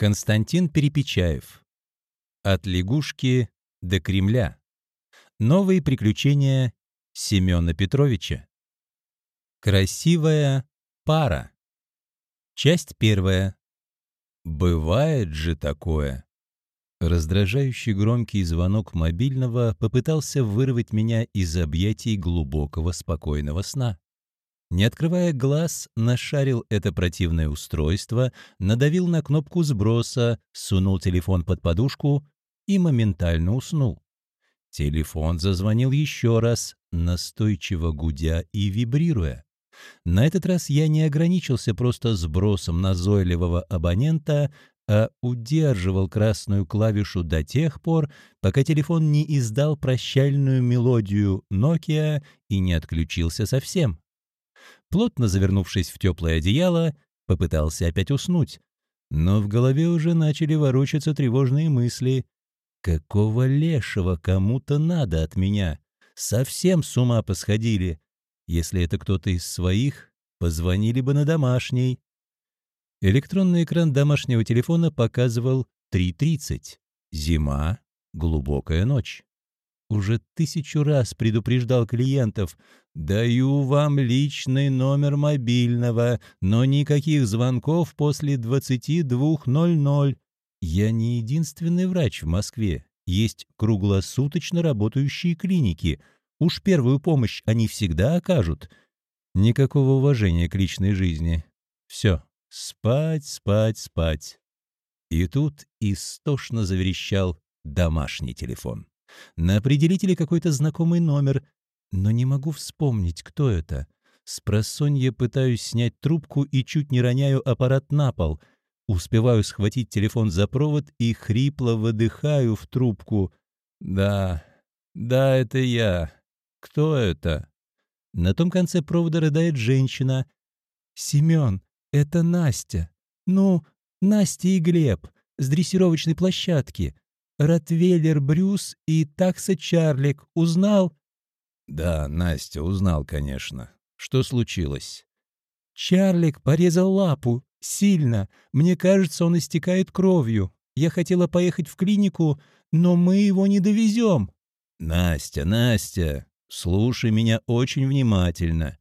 Константин Перепечаев. От лягушки до Кремля. Новые приключения Семена Петровича. Красивая пара. Часть первая. Бывает же такое. Раздражающий громкий звонок мобильного попытался вырвать меня из объятий глубокого спокойного сна. Не открывая глаз, нашарил это противное устройство, надавил на кнопку сброса, сунул телефон под подушку и моментально уснул. Телефон зазвонил еще раз, настойчиво гудя и вибрируя. На этот раз я не ограничился просто сбросом назойливого абонента, а удерживал красную клавишу до тех пор, пока телефон не издал прощальную мелодию Nokia и не отключился совсем плотно завернувшись в теплое одеяло, попытался опять уснуть. Но в голове уже начали ворочаться тревожные мысли. «Какого лешего кому-то надо от меня? Совсем с ума посходили. Если это кто-то из своих, позвонили бы на домашний». Электронный экран домашнего телефона показывал 3.30. Зима, глубокая ночь. Уже тысячу раз предупреждал клиентов. «Даю вам личный номер мобильного, но никаких звонков после 22.00. Я не единственный врач в Москве. Есть круглосуточно работающие клиники. Уж первую помощь они всегда окажут. Никакого уважения к личной жизни. Все, спать, спать, спать». И тут истошно заверещал домашний телефон. На определителе какой-то знакомый номер, но не могу вспомнить, кто это. С просонья пытаюсь снять трубку и чуть не роняю аппарат на пол. Успеваю схватить телефон за провод и хрипло выдыхаю в трубку. «Да, да, это я. Кто это?» На том конце провода рыдает женщина. «Семен, это Настя. Ну, Настя и Глеб с дрессировочной площадки. Ротвейлер Брюс и такса Чарлик. Узнал?» «Да, Настя, узнал, конечно. Что случилось?» «Чарлик порезал лапу. Сильно. Мне кажется, он истекает кровью. Я хотела поехать в клинику, но мы его не довезем». «Настя, Настя, слушай меня очень внимательно.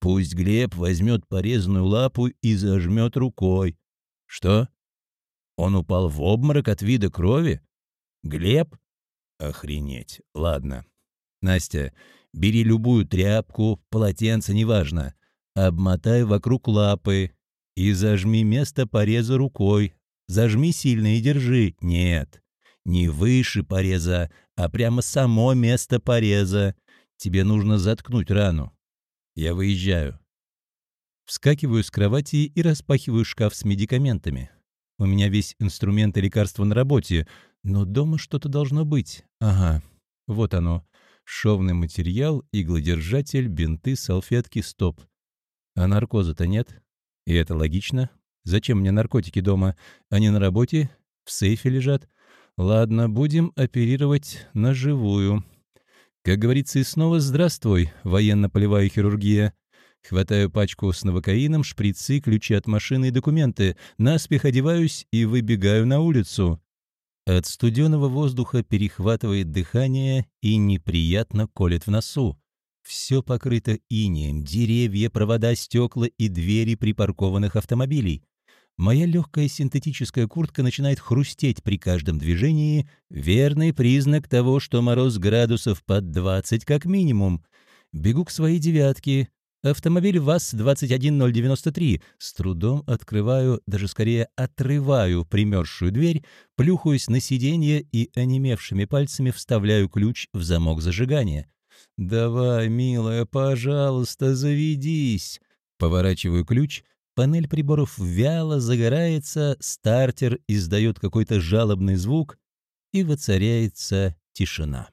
Пусть Глеб возьмет порезанную лапу и зажмет рукой». «Что? Он упал в обморок от вида крови? Глеб? Охренеть. Ладно. Настя, бери любую тряпку, полотенце, неважно. Обмотай вокруг лапы и зажми место пореза рукой. Зажми сильно и держи. Нет, не выше пореза, а прямо само место пореза. Тебе нужно заткнуть рану. Я выезжаю. Вскакиваю с кровати и распахиваю шкаф с медикаментами. У меня весь инструмент и лекарства на работе, но дома что-то должно быть. Ага, вот оно. Шовный материал, иглодержатель, бинты, салфетки, стоп. А наркоза-то нет. И это логично. Зачем мне наркотики дома? Они на работе, в сейфе лежат. Ладно, будем оперировать на живую. Как говорится, и снова здравствуй, военно-полевая хирургия. Хватаю пачку с новокаином, шприцы, ключи от машины и документы, наспех одеваюсь и выбегаю на улицу. От студеного воздуха перехватывает дыхание и неприятно колет в носу. Все покрыто инеем, деревья, провода, стекла и двери припаркованных автомобилей. Моя легкая синтетическая куртка начинает хрустеть при каждом движении, верный признак того, что мороз градусов под 20 как минимум. Бегу к своей девятке, Автомобиль ВАЗ-21093. С трудом открываю, даже скорее отрываю примерзшую дверь, плюхаюсь на сиденье и онемевшими пальцами вставляю ключ в замок зажигания. «Давай, милая, пожалуйста, заведись!» Поворачиваю ключ, панель приборов вяло загорается, стартер издает какой-то жалобный звук, и воцаряется тишина.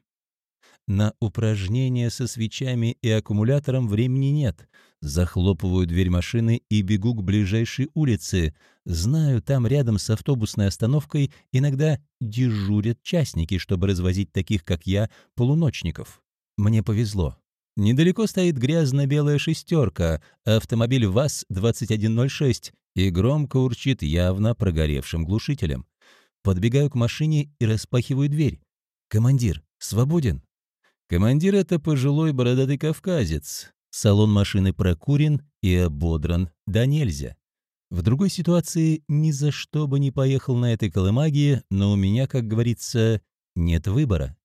На упражнения со свечами и аккумулятором времени нет. Захлопываю дверь машины и бегу к ближайшей улице. Знаю, там рядом с автобусной остановкой иногда дежурят частники, чтобы развозить таких, как я, полуночников. Мне повезло. Недалеко стоит грязно-белая шестерка, автомобиль ВАЗ-2106, и громко урчит явно прогоревшим глушителем. Подбегаю к машине и распахиваю дверь. «Командир, свободен?» Командир — это пожилой бородатый кавказец. Салон машины прокурен и ободран, да нельзя. В другой ситуации ни за что бы не поехал на этой колымаге, но у меня, как говорится, нет выбора.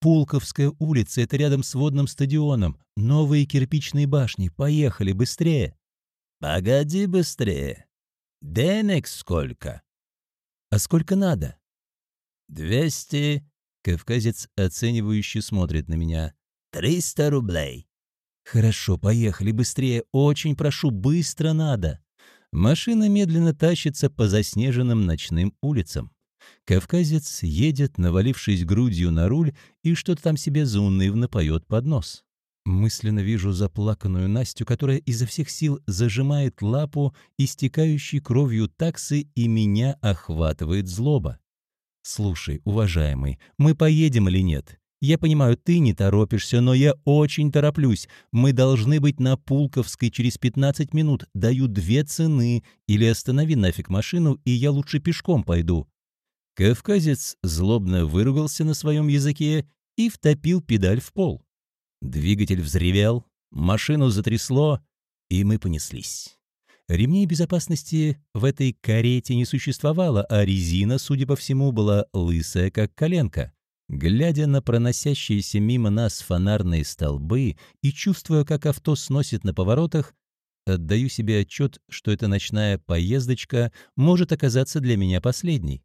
Пулковская улица — это рядом с водным стадионом. Новые кирпичные башни. Поехали, быстрее. Погоди быстрее. Денег сколько? А сколько надо? Двести. Кавказец оценивающе смотрит на меня. Триста рублей. Хорошо, поехали быстрее. Очень прошу, быстро надо. Машина медленно тащится по заснеженным ночным улицам. Кавказец едет, навалившись грудью на руль, и что-то там себе заунывно поет под нос. Мысленно вижу заплаканную Настю, которая изо всех сил зажимает лапу, истекающей кровью таксы, и меня охватывает злоба. «Слушай, уважаемый, мы поедем или нет? Я понимаю, ты не торопишься, но я очень тороплюсь. Мы должны быть на Пулковской через 15 минут. Даю две цены. Или останови нафиг машину, и я лучше пешком пойду. Кавказец злобно выругался на своем языке и втопил педаль в пол. Двигатель взревел, машину затрясло, и мы понеслись. Ремней безопасности в этой карете не существовало, а резина, судя по всему, была лысая, как коленка. Глядя на проносящиеся мимо нас фонарные столбы и чувствуя, как авто сносит на поворотах, отдаю себе отчет, что эта ночная поездочка может оказаться для меня последней.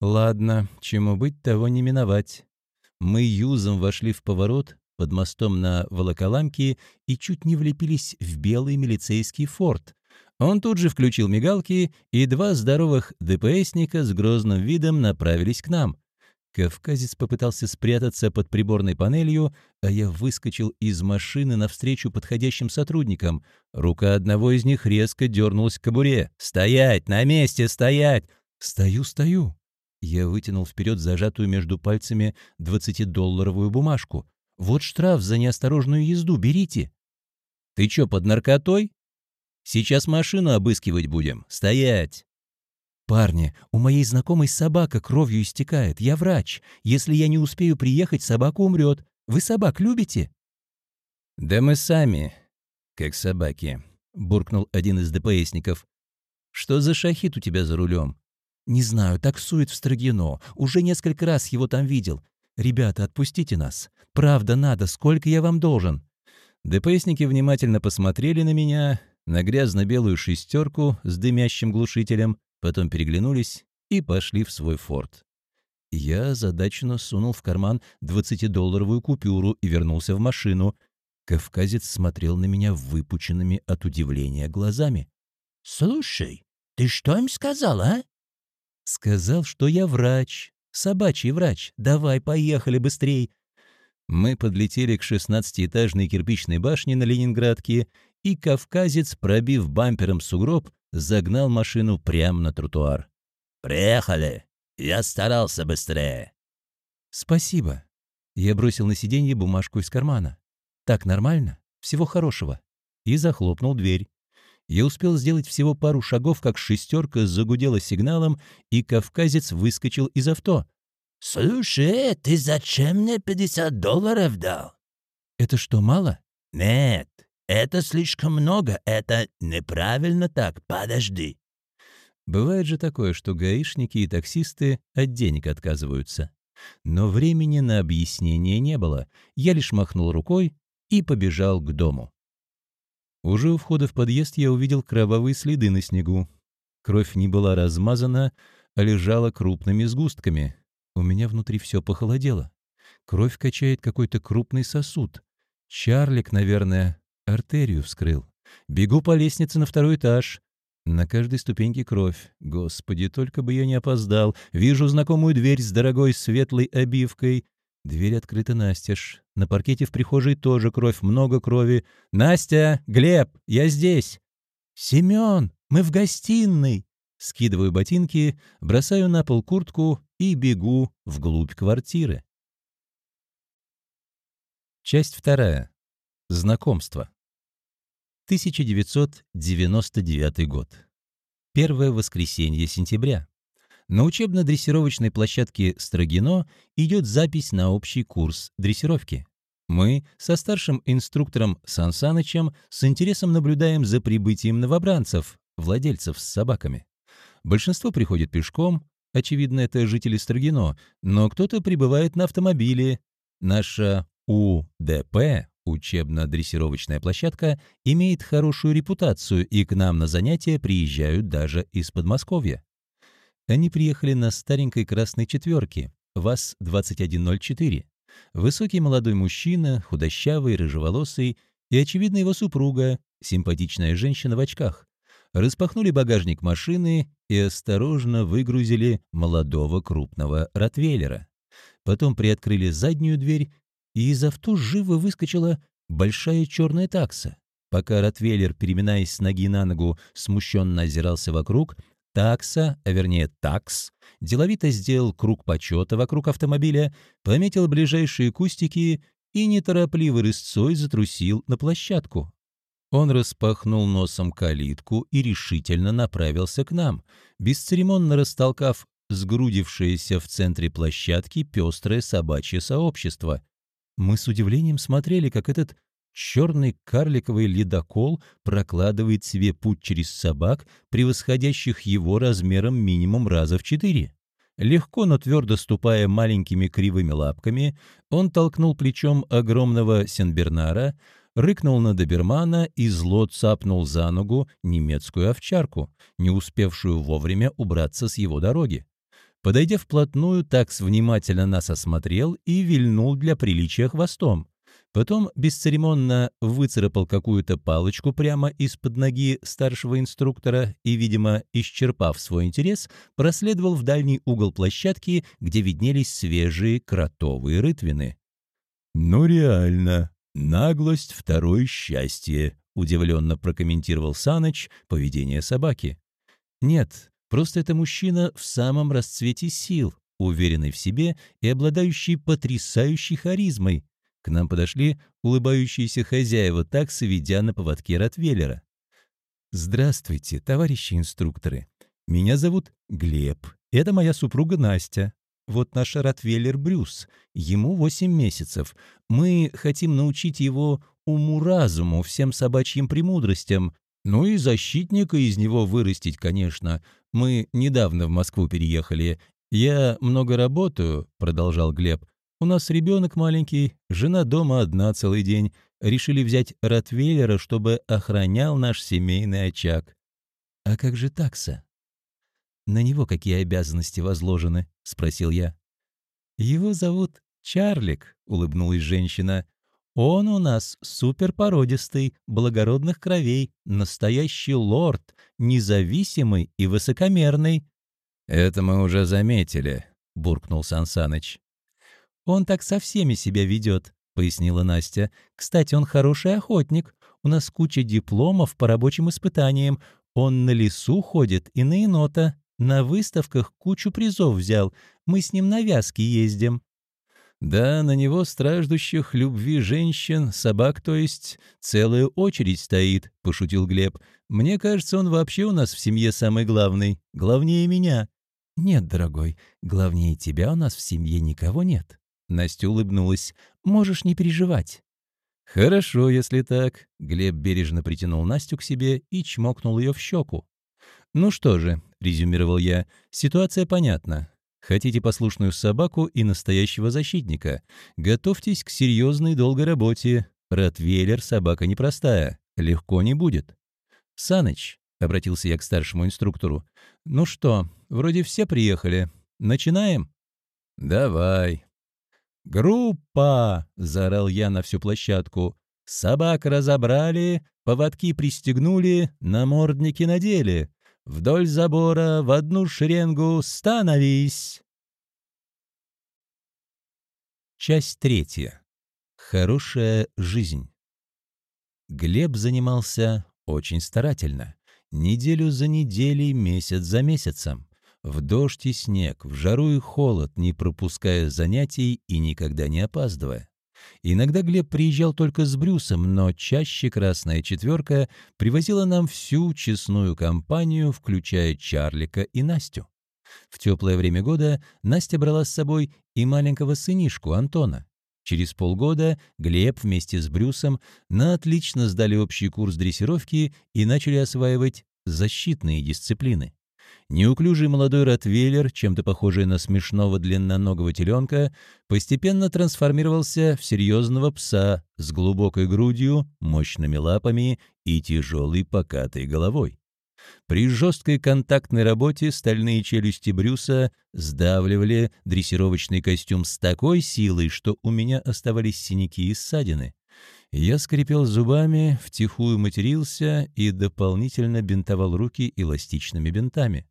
Ладно, чему быть, того не миновать. Мы юзом вошли в поворот под мостом на Волоколамке и чуть не влепились в белый милицейский форт. Он тут же включил мигалки, и два здоровых ДПСника с грозным видом направились к нам. Кавказец попытался спрятаться под приборной панелью, а я выскочил из машины навстречу подходящим сотрудникам. Рука одного из них резко дернулась к кобуре. «Стоять! На месте стоять!» «Стою, стою!» Я вытянул вперед зажатую между пальцами 20-долларовую бумажку. «Вот штраф за неосторожную езду, берите!» «Ты чё, под наркотой?» «Сейчас машину обыскивать будем. Стоять!» «Парни, у моей знакомой собака кровью истекает. Я врач. Если я не успею приехать, собака умрет. Вы собак любите?» «Да мы сами, как собаки», — буркнул один из ДПСников. «Что за шахит у тебя за рулем?» «Не знаю, таксует в Строгино. Уже несколько раз его там видел. Ребята, отпустите нас. Правда надо, сколько я вам должен?» ДПСники внимательно посмотрели на меня, на грязно-белую шестерку с дымящим глушителем, потом переглянулись и пошли в свой форт. Я задачно сунул в карман двадцатидолларовую купюру и вернулся в машину. Кавказец смотрел на меня выпученными от удивления глазами. «Слушай, ты что им сказал, а?» Сказал, что я врач, собачий врач. Давай, поехали быстрей. Мы подлетели к шестнадцатиэтажной кирпичной башне на Ленинградке, и кавказец, пробив бампером сугроб, загнал машину прямо на тротуар. «Приехали! Я старался быстрее!» «Спасибо!» Я бросил на сиденье бумажку из кармана. «Так нормально? Всего хорошего!» И захлопнул дверь. Я успел сделать всего пару шагов, как шестерка загудела сигналом, и кавказец выскочил из авто. «Слушай, ты зачем мне 50 долларов дал?» «Это что, мало?» «Нет, это слишком много, это неправильно так, подожди». Бывает же такое, что гаишники и таксисты от денег отказываются. Но времени на объяснение не было. Я лишь махнул рукой и побежал к дому. Уже у входа в подъезд я увидел кровавые следы на снегу. Кровь не была размазана, а лежала крупными сгустками. У меня внутри все похолодело. Кровь качает какой-то крупный сосуд. Чарлик, наверное, артерию вскрыл. Бегу по лестнице на второй этаж. На каждой ступеньке кровь. Господи, только бы я не опоздал. Вижу знакомую дверь с дорогой светлой обивкой. Дверь открыта настежь. На паркете в прихожей тоже кровь, много крови. «Настя! Глеб! Я здесь!» «Семен! Мы в гостиной!» Скидываю ботинки, бросаю на пол куртку и бегу вглубь квартиры. Часть вторая. Знакомство. 1999 год. Первое воскресенье сентября. На учебно-дрессировочной площадке Строгино идет запись на общий курс дрессировки. Мы со старшим инструктором Сан Санычем с интересом наблюдаем за прибытием новобранцев, владельцев с собаками. Большинство приходит пешком, очевидно, это жители Строгино, но кто-то прибывает на автомобиле. Наша УДП, учебно-дрессировочная площадка, имеет хорошую репутацию, и к нам на занятия приезжают даже из Подмосковья. Они приехали на старенькой красной четверке, ВАЗ-2104. Высокий молодой мужчина, худощавый, рыжеволосый, и, очевидно, его супруга, симпатичная женщина в очках. Распахнули багажник машины и осторожно выгрузили молодого крупного ротвейлера. Потом приоткрыли заднюю дверь, и из авто живо выскочила большая черная такса. Пока ротвейлер, переминаясь с ноги на ногу, смущенно озирался вокруг, Такса, а вернее такс, деловито сделал круг почета вокруг автомобиля, пометил ближайшие кустики и неторопливо рысцой затрусил на площадку. Он распахнул носом калитку и решительно направился к нам, бесцеремонно растолкав сгрудившееся в центре площадки пестрое собачье сообщество. Мы с удивлением смотрели, как этот Черный карликовый ледокол прокладывает себе путь через собак, превосходящих его размером минимум раза в четыре. Легко, но твердо ступая маленькими кривыми лапками, он толкнул плечом огромного Сенбернара, рыкнул на добермана и зло цапнул за ногу немецкую овчарку, не успевшую вовремя убраться с его дороги. Подойдя вплотную, такс внимательно нас осмотрел и вильнул для приличия хвостом. Потом бесцеремонно выцарапал какую-то палочку прямо из-под ноги старшего инструктора и, видимо, исчерпав свой интерес, проследовал в дальний угол площадки, где виднелись свежие кротовые рытвины. «Ну реально, наглость — второе счастье», — удивленно прокомментировал Саныч поведение собаки. «Нет, просто это мужчина в самом расцвете сил, уверенный в себе и обладающий потрясающей харизмой, к нам подошли улыбающиеся хозяева таксы, ведя на поводке Ротвейлера. «Здравствуйте, товарищи инструкторы. Меня зовут Глеб. Это моя супруга Настя. Вот наш Ротвейлер Брюс. Ему 8 месяцев. Мы хотим научить его уму-разуму, всем собачьим премудростям. Ну и защитника из него вырастить, конечно. Мы недавно в Москву переехали. Я много работаю, продолжал Глеб. У нас ребенок маленький, жена дома одна целый день. Решили взять Ротвейлера, чтобы охранял наш семейный очаг. А как же такса? На него какие обязанности возложены? Спросил я. Его зовут Чарлик, улыбнулась женщина. Он у нас суперпородистый, благородных кровей, настоящий лорд, независимый и высокомерный. «Это мы уже заметили», — буркнул Сансаныч. «Он так со всеми себя ведет», — пояснила Настя. «Кстати, он хороший охотник. У нас куча дипломов по рабочим испытаниям. Он на лесу ходит и на енота. На выставках кучу призов взял. Мы с ним на вязки ездим». «Да, на него страждущих любви женщин, собак, то есть, целая очередь стоит», — пошутил Глеб. «Мне кажется, он вообще у нас в семье самый главный. Главнее меня». «Нет, дорогой, главнее тебя у нас в семье никого нет», Настя улыбнулась. «Можешь не переживать». «Хорошо, если так». Глеб бережно притянул Настю к себе и чмокнул ее в щеку. «Ну что же», — резюмировал я, — «ситуация понятна. Хотите послушную собаку и настоящего защитника? Готовьтесь к серьезной долгой работе. Ротвейлер — собака непростая. Легко не будет». «Саныч», — обратился я к старшему инструктору, — «ну что, вроде все приехали. Начинаем?» «Давай», «Группа!» — заорал я на всю площадку. «Собак разобрали, поводки пристегнули, намордники надели. Вдоль забора в одну шеренгу становись!» Часть третья. Хорошая жизнь. Глеб занимался очень старательно. Неделю за неделей, месяц за месяцем. В дождь и снег, в жару и холод, не пропуская занятий и никогда не опаздывая. Иногда Глеб приезжал только с Брюсом, но чаще «Красная четверка» привозила нам всю честную компанию, включая Чарлика и Настю. В теплое время года Настя брала с собой и маленького сынишку Антона. Через полгода Глеб вместе с Брюсом на отлично сдали общий курс дрессировки и начали осваивать защитные дисциплины. Неуклюжий молодой ротвейлер, чем-то похожий на смешного длинноногого теленка, постепенно трансформировался в серьезного пса с глубокой грудью, мощными лапами и тяжелой покатой головой. При жесткой контактной работе стальные челюсти Брюса сдавливали дрессировочный костюм с такой силой, что у меня оставались синяки и ссадины. Я скрипел зубами, втихую матерился и дополнительно бинтовал руки эластичными бинтами.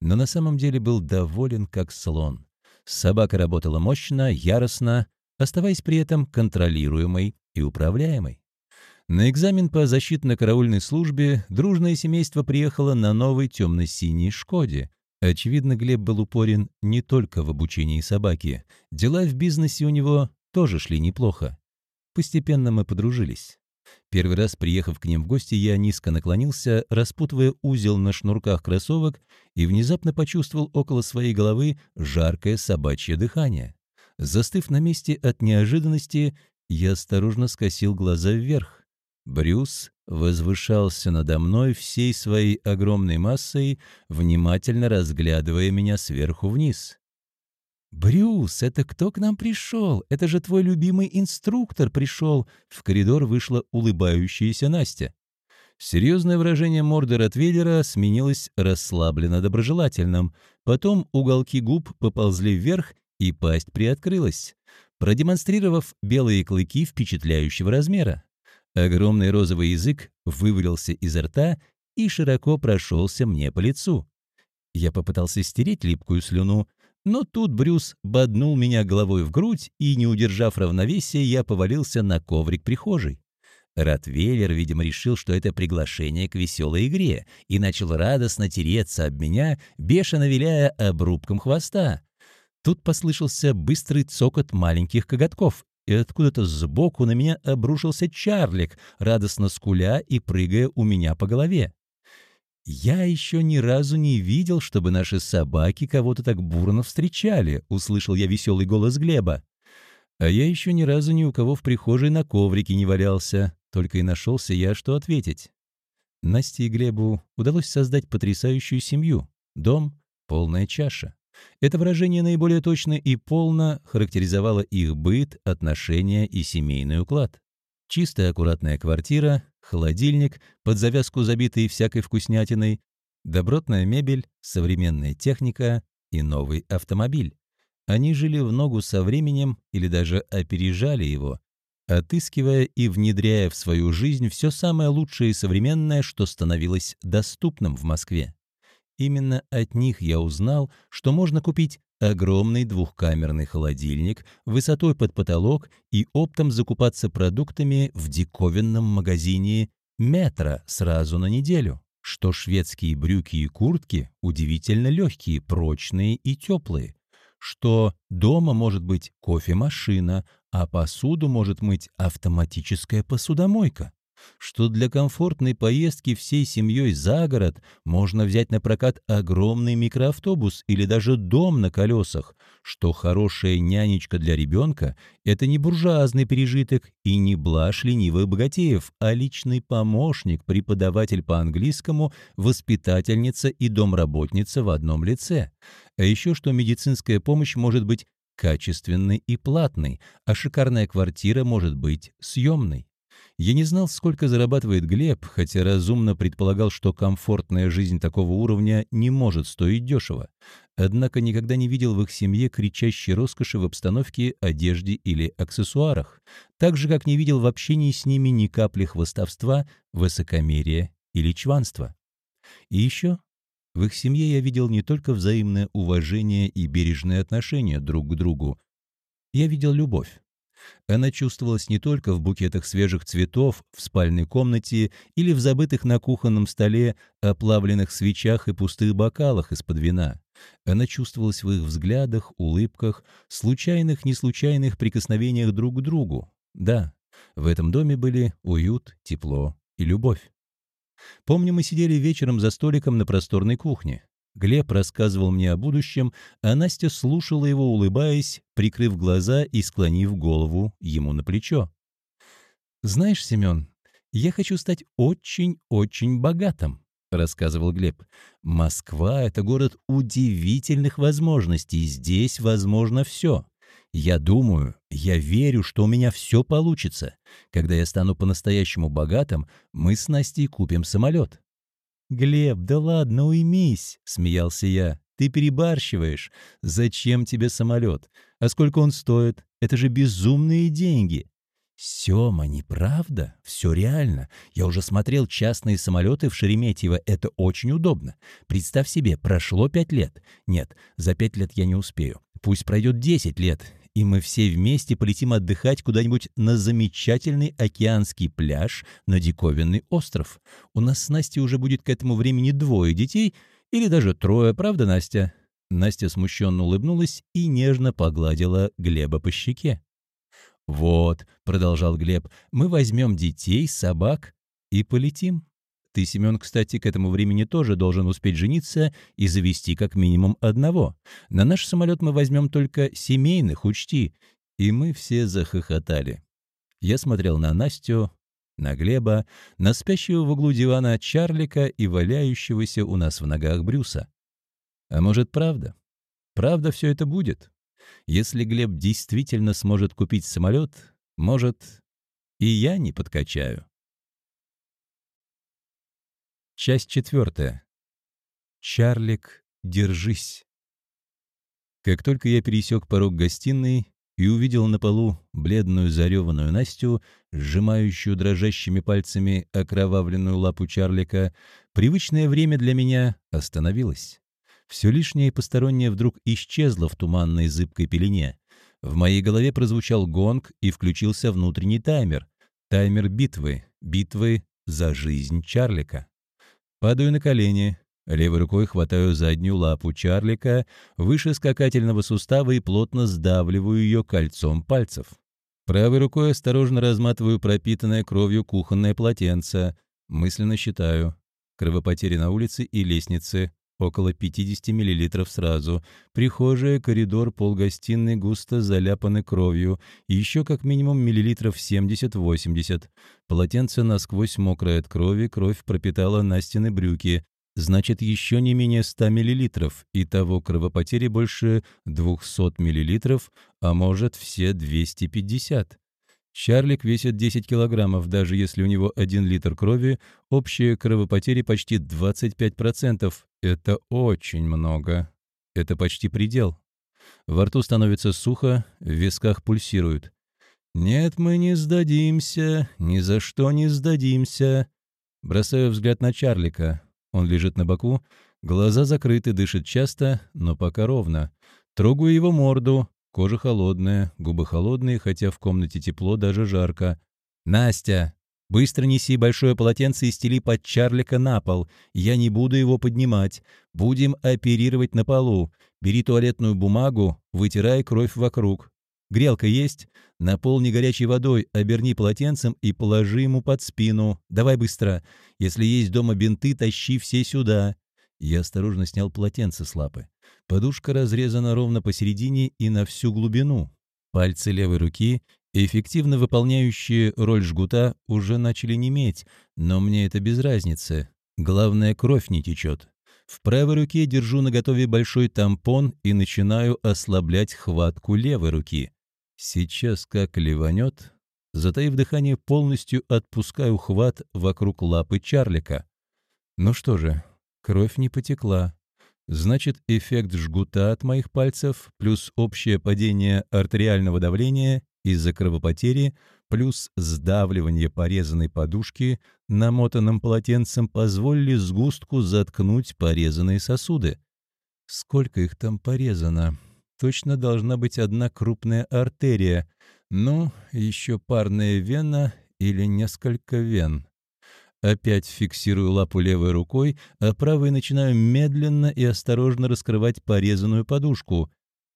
Но на самом деле был доволен как слон. Собака работала мощно, яростно, оставаясь при этом контролируемой и управляемой. На экзамен по защитно-караульной службе дружное семейство приехало на новой темно-синей «Шкоде». Очевидно, Глеб был упорен не только в обучении собаки. Дела в бизнесе у него тоже шли неплохо. Постепенно мы подружились. Первый раз, приехав к ним в гости, я низко наклонился, распутывая узел на шнурках кроссовок, и внезапно почувствовал около своей головы жаркое собачье дыхание. Застыв на месте от неожиданности, я осторожно скосил глаза вверх. Брюс возвышался надо мной всей своей огромной массой, внимательно разглядывая меня сверху вниз. «Брюс, это кто к нам пришел? Это же твой любимый инструктор пришел!» В коридор вышла улыбающаяся Настя. Серьезное выражение морды Ротвейлера сменилось расслабленно-доброжелательным. Потом уголки губ поползли вверх, и пасть приоткрылась, продемонстрировав белые клыки впечатляющего размера. Огромный розовый язык вывалился изо рта и широко прошелся мне по лицу. Я попытался стереть липкую слюну, но тут Брюс боднул меня головой в грудь, и, не удержав равновесия, я повалился на коврик прихожей. Ротвейлер, видимо, решил, что это приглашение к веселой игре, и начал радостно тереться об меня, бешено виляя обрубком хвоста. Тут послышался быстрый цокот маленьких коготков, и откуда-то сбоку на меня обрушился Чарлик, радостно скуля и прыгая у меня по голове. «Я еще ни разу не видел, чтобы наши собаки кого-то так бурно встречали», — услышал я веселый голос Глеба. А я еще ни разу ни у кого в прихожей на коврике не валялся, только и нашелся я, что ответить. Насте и Глебу удалось создать потрясающую семью. Дом — полная чаша. Это выражение наиболее точно и полно характеризовало их быт, отношения и семейный уклад. Чистая аккуратная квартира, холодильник, под завязку забитый всякой вкуснятиной, добротная мебель, современная техника и новый автомобиль. Они жили в ногу со временем или даже опережали его, отыскивая и внедряя в свою жизнь все самое лучшее и современное, что становилось доступным в Москве. Именно от них я узнал, что можно купить огромный двухкамерный холодильник высотой под потолок и оптом закупаться продуктами в диковинном магазине «Метро» сразу на неделю, что шведские брюки и куртки удивительно легкие, прочные и теплые, что дома может быть кофемашина, а посуду может мыть автоматическая посудомойка что для комфортной поездки всей семьей за город можно взять на прокат огромный микроавтобус или даже дом на колесах, что хорошая нянечка для ребенка – это не буржуазный пережиток и не блажь ленивых богатеев, а личный помощник, преподаватель по английскому, воспитательница и домработница в одном лице. А еще что медицинская помощь может быть качественной и платной, а шикарная квартира может быть съемной. Я не знал, сколько зарабатывает Глеб, хотя разумно предполагал, что комфортная жизнь такого уровня не может стоить дешево. Однако никогда не видел в их семье кричащей роскоши в обстановке, одежде или аксессуарах, так же, как не видел в общении с ними ни капли хвостовства, высокомерия или чванства. И еще в их семье я видел не только взаимное уважение и бережное отношение друг к другу, я видел любовь. Она чувствовалась не только в букетах свежих цветов в спальной комнате или в забытых на кухонном столе оплавленных свечах и пустых бокалах из-под вина. Она чувствовалась в их взглядах, улыбках, случайных, неслучайных прикосновениях друг к другу. Да, в этом доме были уют, тепло и любовь. Помню, мы сидели вечером за столиком на просторной кухне. Глеб рассказывал мне о будущем, а Настя слушала его, улыбаясь, прикрыв глаза и склонив голову ему на плечо. «Знаешь, Семен, я хочу стать очень-очень богатым», — рассказывал Глеб. «Москва — это город удивительных возможностей, здесь возможно все. Я думаю, я верю, что у меня все получится. Когда я стану по-настоящему богатым, мы с Настей купим самолет. «Глеб, да ладно, уймись!» — смеялся я. «Ты перебарщиваешь. Зачем тебе самолет? А сколько он стоит? Это же безумные деньги!» «Сема, неправда? Все реально. Я уже смотрел частные самолеты в Шереметьево. Это очень удобно. Представь себе, прошло пять лет. Нет, за пять лет я не успею. Пусть пройдет десять лет и мы все вместе полетим отдыхать куда-нибудь на замечательный океанский пляж, на диковинный остров. У нас с Настей уже будет к этому времени двое детей, или даже трое, правда, Настя?» Настя смущенно улыбнулась и нежно погладила Глеба по щеке. «Вот», — продолжал Глеб, — «мы возьмем детей, собак и полетим». Ты, Семен, кстати, к этому времени тоже должен успеть жениться и завести как минимум одного. На наш самолет мы возьмем только семейных, учти». И мы все захохотали. Я смотрел на Настю, на Глеба, на спящего в углу дивана Чарлика и валяющегося у нас в ногах Брюса. А может, правда? Правда все это будет? Если Глеб действительно сможет купить самолет, может, и я не подкачаю. Часть четвертая. Чарлик, держись. Как только я пересек порог гостиной и увидел на полу бледную зареванную Настю, сжимающую дрожащими пальцами окровавленную лапу Чарлика, привычное время для меня остановилось. Все лишнее и постороннее вдруг исчезло в туманной зыбкой пелене. В моей голове прозвучал гонг и включился внутренний таймер. Таймер битвы. Битвы за жизнь Чарлика. Падаю на колени, левой рукой хватаю заднюю лапу Чарлика выше скакательного сустава и плотно сдавливаю ее кольцом пальцев. Правой рукой осторожно разматываю пропитанное кровью кухонное полотенце. Мысленно считаю. Кровопотери на улице и лестнице около 50 мл сразу. Прихожая, коридор, полгостиной густо заляпаны кровью. еще как минимум миллилитров 70-80. Полотенце насквозь мокрое от крови, кровь пропитала Настины брюки. Значит, еще не менее 100 миллилитров. Итого кровопотери больше 200 миллилитров, а может все 250. Чарлик весит 10 килограммов, даже если у него 1 литр крови, общие кровопотери почти 25%. Это очень много. Это почти предел. Во рту становится сухо, в висках пульсирует. «Нет, мы не сдадимся, ни за что не сдадимся». Бросаю взгляд на Чарлика. Он лежит на боку, глаза закрыты, дышит часто, но пока ровно. Трогаю его морду, Кожа холодная, губы холодные, хотя в комнате тепло, даже жарко. «Настя, быстро неси большое полотенце и стели под Чарлика на пол. Я не буду его поднимать. Будем оперировать на полу. Бери туалетную бумагу, вытирай кровь вокруг. Грелка есть? Наполни горячей водой, оберни полотенцем и положи ему под спину. Давай быстро. Если есть дома бинты, тащи все сюда». Я осторожно снял полотенце с лапы. Подушка разрезана ровно посередине и на всю глубину. Пальцы левой руки, эффективно выполняющие роль жгута, уже начали неметь, но мне это без разницы. Главное, кровь не течет. В правой руке держу наготове большой тампон и начинаю ослаблять хватку левой руки. Сейчас как ливанет. Затаив дыхание, полностью отпускаю хват вокруг лапы Чарлика. Ну что же, кровь не потекла. Значит, эффект жгута от моих пальцев плюс общее падение артериального давления из-за кровопотери плюс сдавливание порезанной подушки намотанным полотенцем позволили сгустку заткнуть порезанные сосуды. Сколько их там порезано? Точно должна быть одна крупная артерия. Ну, еще парная вена или несколько вен. Опять фиксирую лапу левой рукой, а правой начинаю медленно и осторожно раскрывать порезанную подушку.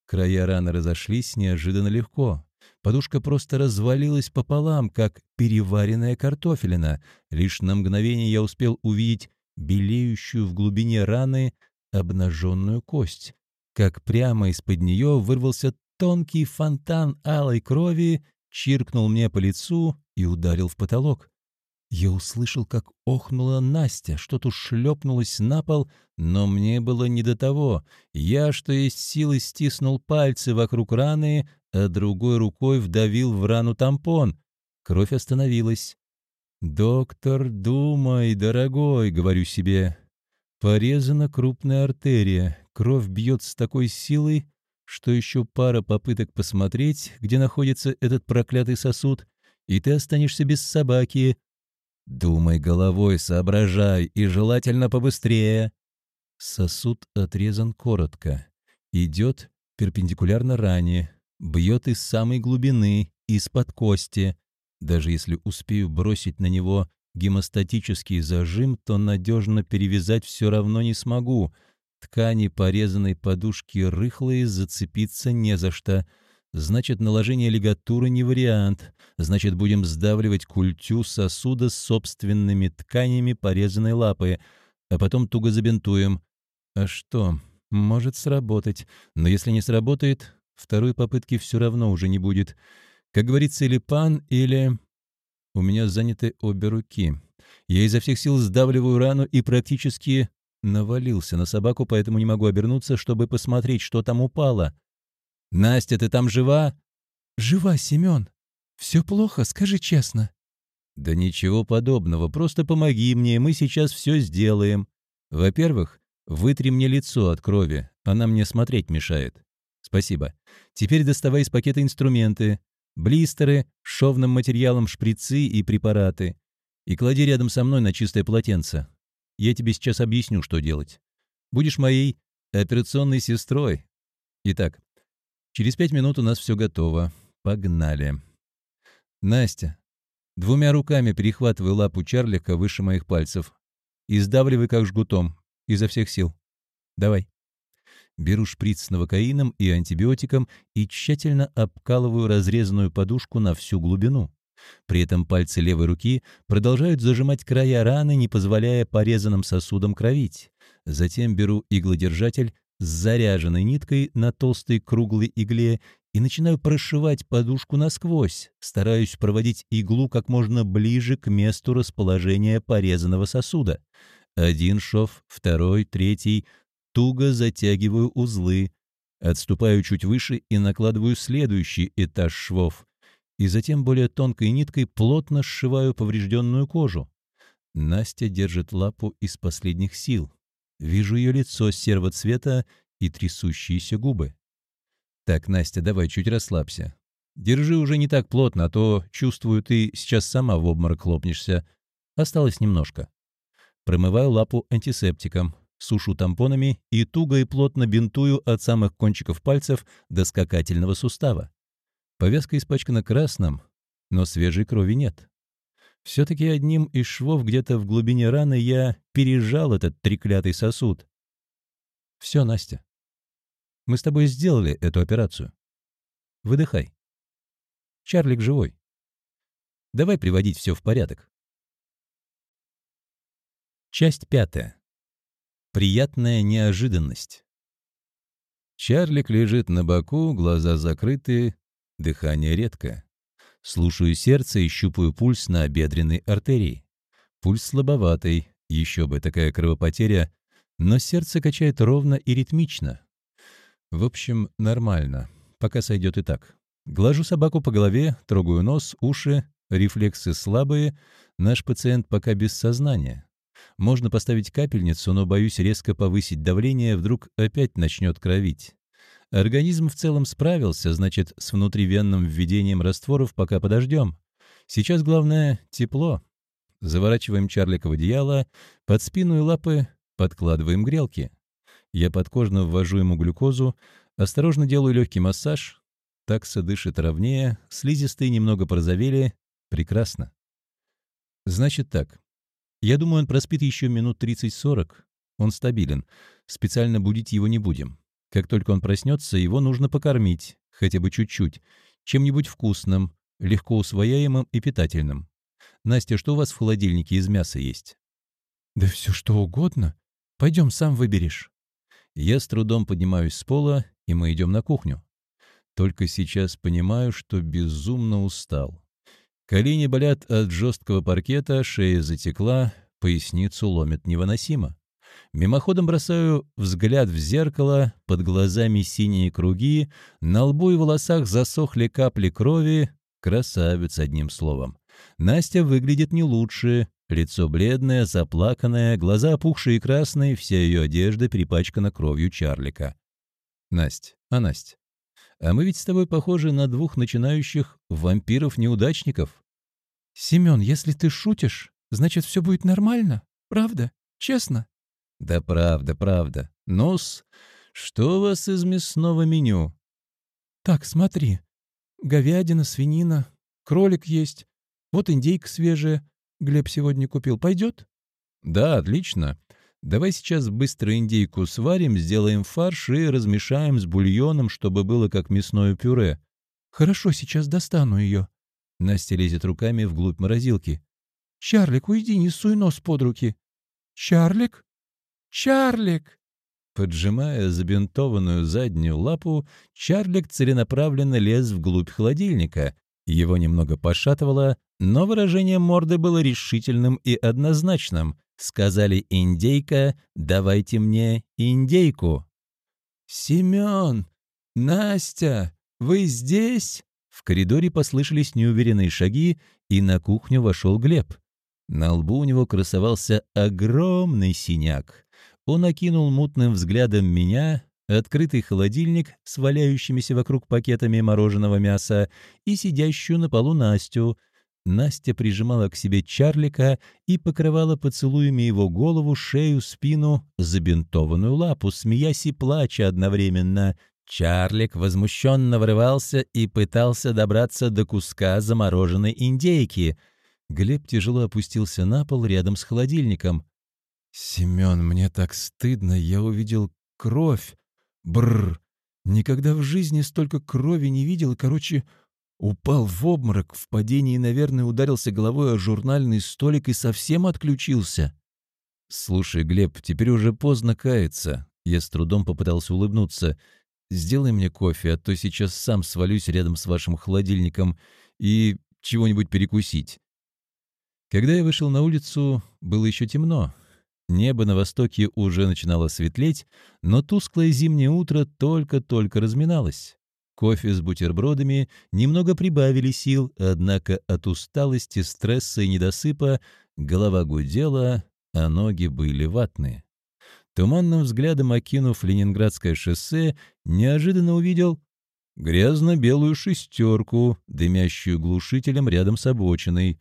Края раны разошлись неожиданно легко. Подушка просто развалилась пополам, как переваренная картофелина. Лишь на мгновение я успел увидеть белеющую в глубине раны обнаженную кость. Как прямо из-под нее вырвался тонкий фонтан алой крови, чиркнул мне по лицу и ударил в потолок. Я услышал, как охнула Настя, что-то шлепнулось на пол, но мне было не до того. Я, что есть силы, стиснул пальцы вокруг раны, а другой рукой вдавил в рану тампон. Кровь остановилась. «Доктор, думай, дорогой», — говорю себе. Порезана крупная артерия, кровь бьет с такой силой, что еще пара попыток посмотреть, где находится этот проклятый сосуд, и ты останешься без собаки, Думай головой, соображай, и желательно побыстрее. Сосуд отрезан коротко. Идет перпендикулярно ране, бьет из самой глубины, из-под кости. Даже если успею бросить на него гемостатический зажим, то надежно перевязать все равно не смогу. Ткани порезанной подушки рыхлые, зацепиться не за что — Значит, наложение лигатуры не вариант. Значит, будем сдавливать культю сосуда собственными тканями порезанной лапы, а потом туго забинтуем. А что, может сработать. Но если не сработает, второй попытки все равно уже не будет. Как говорится, или пан, или... У меня заняты обе руки. Я изо всех сил сдавливаю рану и практически навалился на собаку, поэтому не могу обернуться, чтобы посмотреть, что там упало. «Настя, ты там жива?» «Жива, Семен. Все плохо, скажи честно». «Да ничего подобного, просто помоги мне, мы сейчас все сделаем. Во-первых, вытри мне лицо от крови, она мне смотреть мешает. Спасибо. Теперь доставай из пакета инструменты, блистеры, шовным материалом шприцы и препараты. И клади рядом со мной на чистое полотенце. Я тебе сейчас объясню, что делать. Будешь моей операционной сестрой. Итак, Через пять минут у нас все готово. Погнали. Настя, двумя руками перехватывай лапу Чарлика выше моих пальцев и сдавливай как жгутом, изо всех сил. Давай. Беру шприц с новокаином и антибиотиком и тщательно обкалываю разрезанную подушку на всю глубину. При этом пальцы левой руки продолжают зажимать края раны, не позволяя порезанным сосудам кровить. Затем беру иглодержатель, с заряженной ниткой на толстой круглой игле и начинаю прошивать подушку насквозь, стараюсь проводить иглу как можно ближе к месту расположения порезанного сосуда. Один шов, второй, третий. Туго затягиваю узлы. Отступаю чуть выше и накладываю следующий этаж швов. И затем более тонкой ниткой плотно сшиваю поврежденную кожу. Настя держит лапу из последних сил. Вижу ее лицо серого цвета и трясущиеся губы. «Так, Настя, давай чуть расслабься. Держи уже не так плотно, а то, чувствую, ты сейчас сама в обморок хлопнешься. Осталось немножко». Промываю лапу антисептиком, сушу тампонами и туго и плотно бинтую от самых кончиков пальцев до скакательного сустава. Повязка испачкана красным, но свежей крови нет. Все-таки одним из швов где-то в глубине раны я пережал этот треклятый сосуд. Все, Настя. Мы с тобой сделали эту операцию. Выдыхай. Чарлик живой. Давай приводить все в порядок. Часть пятая. Приятная неожиданность. Чарлик лежит на боку, глаза закрыты, дыхание редкое. Слушаю сердце и щупаю пульс на бедренной артерии. Пульс слабоватый, еще бы такая кровопотеря, но сердце качает ровно и ритмично. В общем, нормально, пока сойдет и так. Глажу собаку по голове, трогаю нос, уши, рефлексы слабые, наш пациент пока без сознания. Можно поставить капельницу, но боюсь резко повысить давление, вдруг опять начнет кровить. Организм в целом справился, значит, с внутривенным введением растворов пока подождем. Сейчас главное — тепло. Заворачиваем Чарлика в одеяло, под спину и лапы подкладываем грелки. Я подкожно ввожу ему глюкозу, осторожно делаю легкий массаж. Такса дышит ровнее, слизистые немного порозовели. Прекрасно. Значит так. Я думаю, он проспит еще минут 30-40. Он стабилен. Специально будить его не будем. Как только он проснется, его нужно покормить, хотя бы чуть-чуть, чем-нибудь вкусным, легко усвояемым и питательным. Настя, что у вас в холодильнике из мяса есть? Да все что угодно. Пойдем, сам выберешь. Я с трудом поднимаюсь с пола, и мы идем на кухню. Только сейчас понимаю, что безумно устал. Колени болят от жесткого паркета, шея затекла, поясницу ломит невыносимо. Мимоходом бросаю взгляд в зеркало, под глазами синие круги, на лбу и волосах засохли капли крови. Красавец, одним словом. Настя выглядит не лучше. Лицо бледное, заплаканное, глаза опухшие и красные, вся ее одежда перепачкана кровью Чарлика. Настя, а Настя, а мы ведь с тобой похожи на двух начинающих вампиров-неудачников. Семен, если ты шутишь, значит, все будет нормально, правда? Честно? Да правда, правда. Нос, что у вас из мясного меню? Так, смотри. Говядина, свинина, кролик есть. Вот индейка свежая. Глеб сегодня купил. Пойдет? Да, отлично. Давай сейчас быстро индейку сварим, сделаем фарш и размешаем с бульоном, чтобы было как мясное пюре. Хорошо, сейчас достану ее. Настя лезет руками вглубь морозилки. Чарлик, уйди, не суй нос под руки. Чарлик? Чарлик! Поджимая забинтованную заднюю лапу, Чарлик целенаправленно лез вглубь холодильника. Его немного пошатывало, но выражение морды было решительным и однозначным. Сказали «индейка», «давайте мне индейку». «Семен! Настя! Вы здесь?» В коридоре послышались неуверенные шаги, и на кухню вошел Глеб. На лбу у него красовался огромный синяк. Он окинул мутным взглядом меня, открытый холодильник с валяющимися вокруг пакетами мороженого мяса и сидящую на полу Настю, Настя прижимала к себе Чарлика и покрывала поцелуями его голову, шею, спину, забинтованную лапу, смеясь и плача одновременно. Чарлик возмущенно врывался и пытался добраться до куска замороженной индейки. Глеб тяжело опустился на пол рядом с холодильником. «Семен, мне так стыдно, я увидел кровь. Бррр, никогда в жизни столько крови не видел, короче, Упал в обморок, в падении, наверное, ударился головой о журнальный столик и совсем отключился. «Слушай, Глеб, теперь уже поздно каяться». Я с трудом попытался улыбнуться. «Сделай мне кофе, а то сейчас сам свалюсь рядом с вашим холодильником и чего-нибудь перекусить». Когда я вышел на улицу, было еще темно. Небо на востоке уже начинало светлеть, но тусклое зимнее утро только-только разминалось. Кофе с бутербродами немного прибавили сил, однако от усталости, стресса и недосыпа голова гудела, а ноги были ватные. Туманным взглядом окинув Ленинградское шоссе, неожиданно увидел грязно-белую шестерку, дымящую глушителем рядом с обочиной.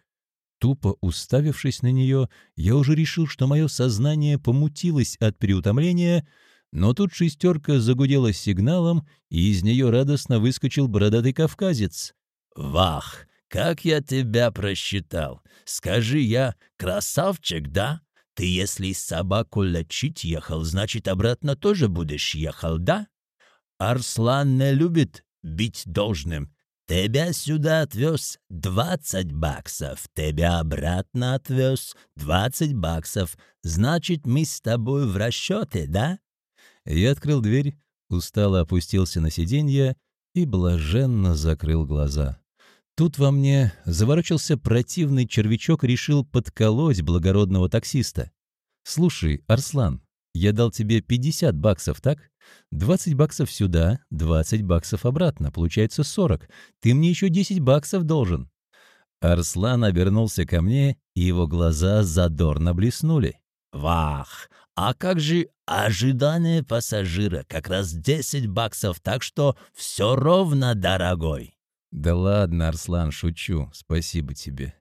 Тупо уставившись на нее, я уже решил, что мое сознание помутилось от переутомления — но тут шестерка загудела сигналом, и из нее радостно выскочил бородатый кавказец. «Вах, как я тебя просчитал! Скажи я, красавчик, да? Ты если собаку лечить ехал, значит, обратно тоже будешь ехал, да? Арслан не любит быть должным. Тебя сюда отвез двадцать баксов, тебя обратно отвез двадцать баксов. Значит, мы с тобой в расчете, да? Я открыл дверь, устало опустился на сиденье и блаженно закрыл глаза. Тут во мне заворочился противный червячок и решил подколоть благородного таксиста. «Слушай, Арслан, я дал тебе 50 баксов, так? 20 баксов сюда, 20 баксов обратно, получается 40. Ты мне еще 10 баксов должен». Арслан обернулся ко мне, и его глаза задорно блеснули. «Вах, а как же ожидание пассажира? Как раз 10 баксов, так что все ровно, дорогой. Да ладно, Арслан, шучу. Спасибо тебе.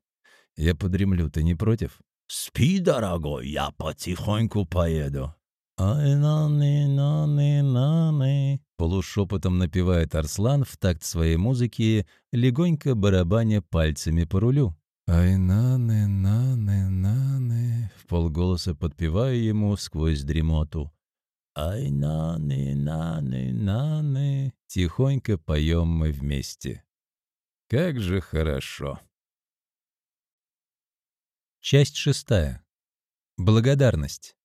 Я подремлю, ты не против? Спи, дорогой, я потихоньку поеду. Ай, наны, наны, наны. Полу полушепотом напевает Арслан в такт своей музыки, легонько барабаня пальцами по рулю. «Ай, наны, наны, наны», — в полголоса подпеваю ему сквозь дремоту. «Ай, наны, наны, наны», — тихонько поем мы вместе. Как же хорошо. Часть шестая. Благодарность.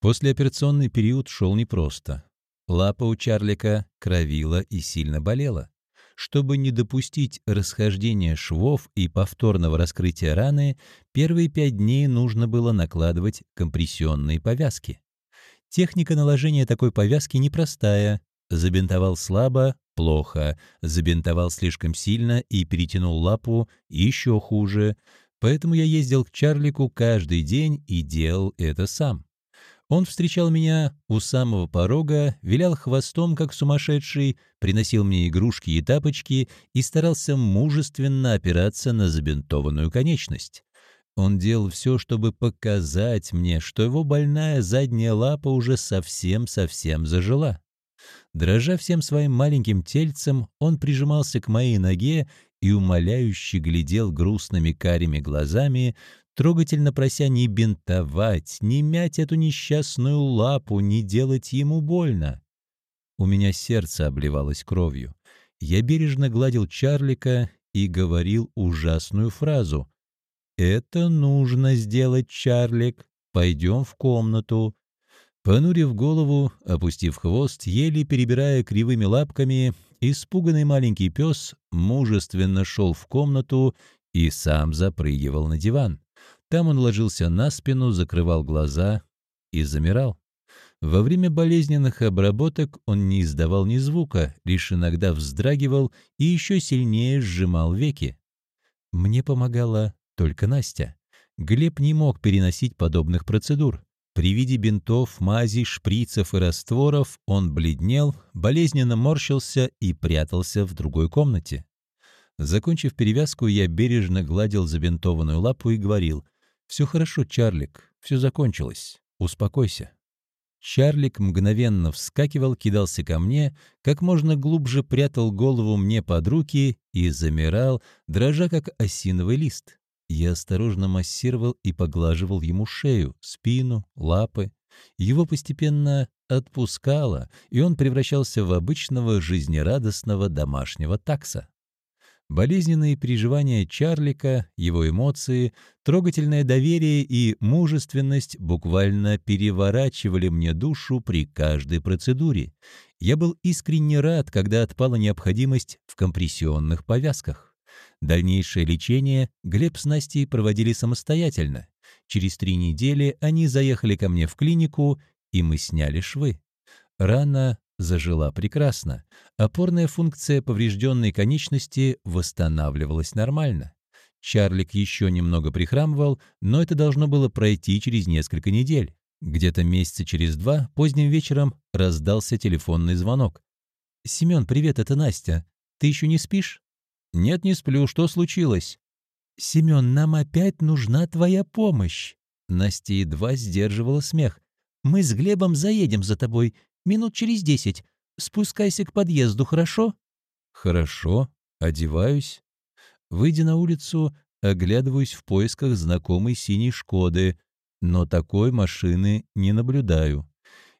Послеоперационный период шел непросто. Лапа у Чарлика кровила и сильно болела. Чтобы не допустить расхождения швов и повторного раскрытия раны, первые пять дней нужно было накладывать компрессионные повязки. Техника наложения такой повязки непростая. Забинтовал слабо – плохо, забинтовал слишком сильно и перетянул лапу – еще хуже. Поэтому я ездил к Чарлику каждый день и делал это сам. Он встречал меня у самого порога, вилял хвостом, как сумасшедший, приносил мне игрушки и тапочки и старался мужественно опираться на забинтованную конечность. Он делал все, чтобы показать мне, что его больная задняя лапа уже совсем-совсем зажила. Дрожа всем своим маленьким тельцем, он прижимался к моей ноге и умоляюще глядел грустными карими глазами, трогательно прося не бинтовать, не мять эту несчастную лапу, не делать ему больно. У меня сердце обливалось кровью. Я бережно гладил Чарлика и говорил ужасную фразу. «Это нужно сделать, Чарлик. Пойдем в комнату». Понурив голову, опустив хвост, еле перебирая кривыми лапками, испуганный маленький пес мужественно шел в комнату и сам запрыгивал на диван. Там он ложился на спину, закрывал глаза и замирал. Во время болезненных обработок он не издавал ни звука, лишь иногда вздрагивал и еще сильнее сжимал веки. Мне помогала только Настя. Глеб не мог переносить подобных процедур. При виде бинтов, мазей, шприцев и растворов он бледнел, болезненно морщился и прятался в другой комнате. Закончив перевязку, я бережно гладил забинтованную лапу и говорил «Все хорошо, Чарлик, все закончилось. Успокойся». Чарлик мгновенно вскакивал, кидался ко мне, как можно глубже прятал голову мне под руки и замирал, дрожа как осиновый лист. Я осторожно массировал и поглаживал ему шею, спину, лапы. Его постепенно отпускало, и он превращался в обычного жизнерадостного домашнего такса. Болезненные переживания Чарлика, его эмоции, трогательное доверие и мужественность буквально переворачивали мне душу при каждой процедуре. Я был искренне рад, когда отпала необходимость в компрессионных повязках. Дальнейшее лечение Глеб с Настей проводили самостоятельно. Через три недели они заехали ко мне в клинику, и мы сняли швы. Рана зажила прекрасно. Опорная функция поврежденной конечности восстанавливалась нормально. Чарлик еще немного прихрамывал, но это должно было пройти через несколько недель. Где-то месяца через два, поздним вечером, раздался телефонный звонок. «Семен, привет, это Настя. Ты еще не спишь?» «Нет, не сплю. Что случилось?» «Семен, нам опять нужна твоя помощь». Настя едва сдерживала смех. «Мы с Глебом заедем за тобой. Минут через десять. Спускайся к подъезду, хорошо?» «Хорошо. Одеваюсь». Выйдя на улицу, оглядываюсь в поисках знакомой синей «Шкоды», но такой машины не наблюдаю.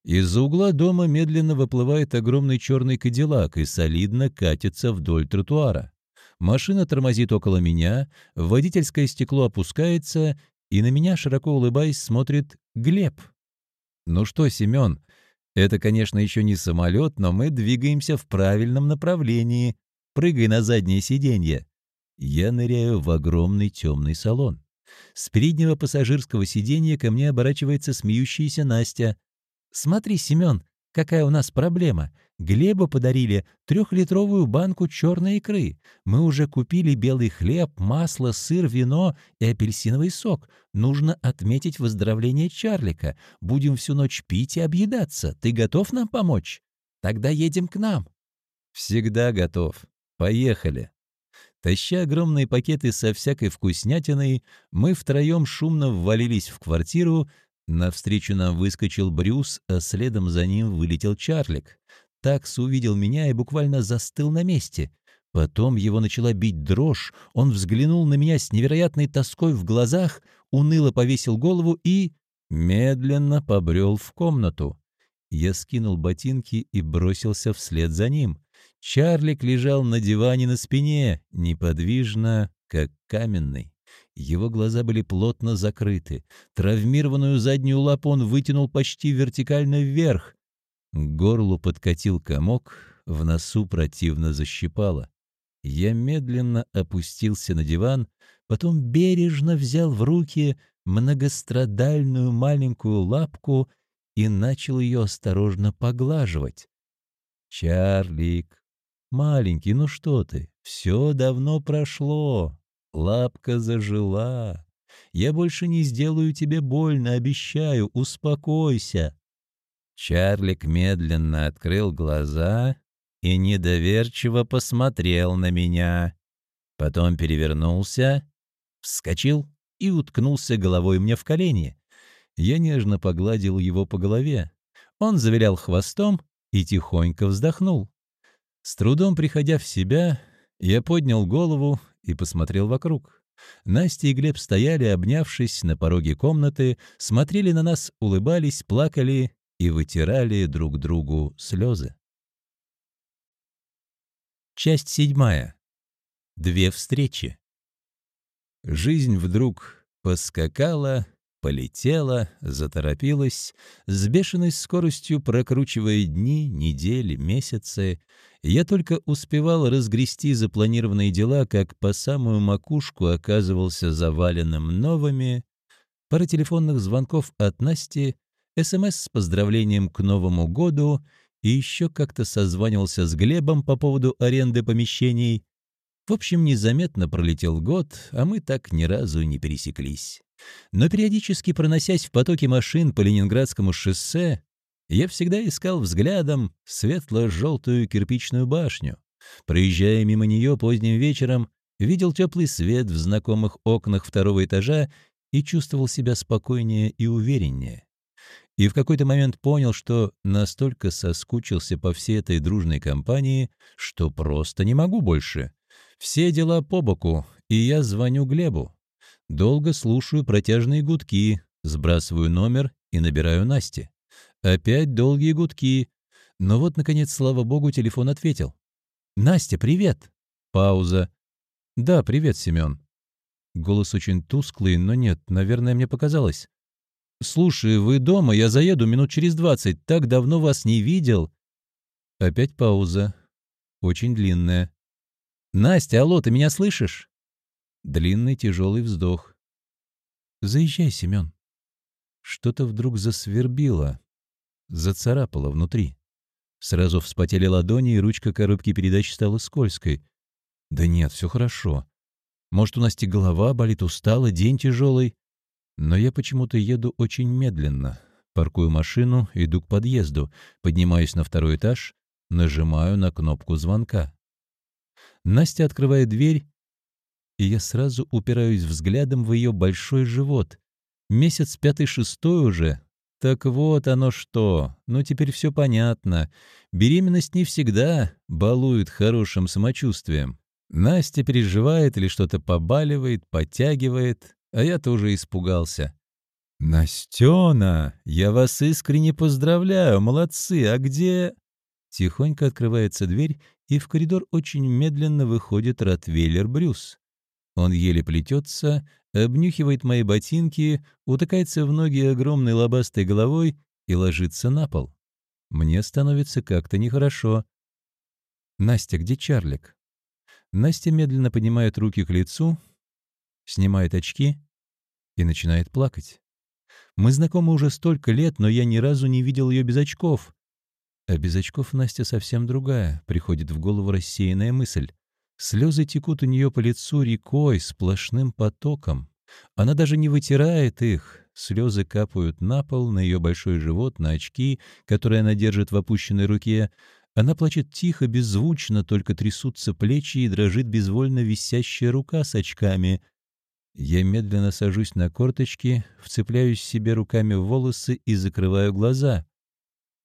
Из-за угла дома медленно выплывает огромный черный кадиллак и солидно катится вдоль тротуара. Машина тормозит около меня, водительское стекло опускается, и на меня, широко улыбаясь, смотрит Глеб. «Ну что, Семен, это, конечно, еще не самолет, но мы двигаемся в правильном направлении. Прыгай на заднее сиденье. Я ныряю в огромный темный салон. С переднего пассажирского сиденья ко мне оборачивается смеющаяся Настя. «Смотри, Семен, какая у нас проблема. Глебу подарили трехлитровую банку черной икры. Мы уже купили белый хлеб, масло, сыр, вино и апельсиновый сок. Нужно отметить выздоровление Чарлика. Будем всю ночь пить и объедаться. Ты готов нам помочь? Тогда едем к нам». «Всегда готов. Поехали». Таща огромные пакеты со всякой вкуснятиной, мы втроем шумно ввалились в квартиру. Навстречу нам выскочил Брюс, а следом за ним вылетел Чарлик. Такс увидел меня и буквально застыл на месте. Потом его начала бить дрожь, он взглянул на меня с невероятной тоской в глазах, уныло повесил голову и медленно побрел в комнату. Я скинул ботинки и бросился вслед за ним. Чарлик лежал на диване на спине, неподвижно, как каменный. Его глаза были плотно закрыты. Травмированную заднюю лапу он вытянул почти вертикально вверх. К горлу подкатил комок, в носу противно защипало. Я медленно опустился на диван, потом бережно взял в руки многострадальную маленькую лапку и начал ее осторожно поглаживать. «Чарлик, маленький, ну что ты, все давно прошло, лапка зажила. Я больше не сделаю тебе больно, обещаю, успокойся». Чарлик медленно открыл глаза и недоверчиво посмотрел на меня. Потом перевернулся, вскочил и уткнулся головой мне в колени. Я нежно погладил его по голове. Он завилял хвостом и тихонько вздохнул. С трудом приходя в себя, я поднял голову и посмотрел вокруг. Настя и Глеб стояли, обнявшись на пороге комнаты, смотрели на нас, улыбались, плакали и вытирали друг другу слезы. Часть седьмая. Две встречи. Жизнь вдруг поскакала, полетела, заторопилась, с бешеной скоростью прокручивая дни, недели, месяцы. Я только успевал разгрести запланированные дела, как по самую макушку оказывался заваленным новыми. Пара телефонных звонков от Насти, СМС с поздравлением к Новому году — и еще как-то созванивался с Глебом по поводу аренды помещений. В общем, незаметно пролетел год, а мы так ни разу не пересеклись. Но периодически проносясь в потоке машин по Ленинградскому шоссе, я всегда искал взглядом светло-желтую кирпичную башню. Проезжая мимо нее поздним вечером, видел теплый свет в знакомых окнах второго этажа и чувствовал себя спокойнее и увереннее и в какой-то момент понял, что настолько соскучился по всей этой дружной компании, что просто не могу больше. Все дела по боку, и я звоню Глебу. Долго слушаю протяжные гудки, сбрасываю номер и набираю Насте. Опять долгие гудки. Но вот, наконец, слава богу, телефон ответил. «Настя, привет!» Пауза. «Да, привет, Семен». Голос очень тусклый, но нет, наверное, мне показалось. «Слушай, вы дома? Я заеду минут через двадцать. Так давно вас не видел». Опять пауза. Очень длинная. «Настя, алло, ты меня слышишь?» Длинный тяжелый вздох. «Заезжай, Семен». Что-то вдруг засвербило, зацарапало внутри. Сразу вспотели ладони, и ручка коробки передач стала скользкой. «Да нет, все хорошо. Может, у Насти голова болит, устала, день тяжелый?» Но я почему-то еду очень медленно. Паркую машину, иду к подъезду, поднимаюсь на второй этаж, нажимаю на кнопку звонка. Настя открывает дверь, и я сразу упираюсь взглядом в ее большой живот. Месяц пятый-шестой уже. Так вот оно что. Ну, теперь все понятно. Беременность не всегда балует хорошим самочувствием. Настя переживает или что-то побаливает, подтягивает, а я тоже испугался. «Настена, я вас искренне поздравляю, молодцы, а где...» Тихонько открывается дверь, и в коридор очень медленно выходит Ротвейлер Брюс. Он еле плетется, обнюхивает мои ботинки, утыкается в ноги огромной лобастой головой и ложится на пол. Мне становится как-то нехорошо. «Настя, где Чарлик?» Настя медленно поднимает руки к лицу, снимает очки и начинает плакать. Мы знакомы уже столько лет, но я ни разу не видел ее без очков. А без очков Настя совсем другая, приходит в голову рассеянная мысль. Слезы текут у нее по лицу рекой, сплошным потоком. Она даже не вытирает их. Слезы капают на пол, на ее большой живот, на очки, которые она держит в опущенной руке. Она плачет тихо, беззвучно, только трясутся плечи и дрожит безвольно висящая рука с очками. Я медленно сажусь на корточки, вцепляюсь себе руками в волосы и закрываю глаза.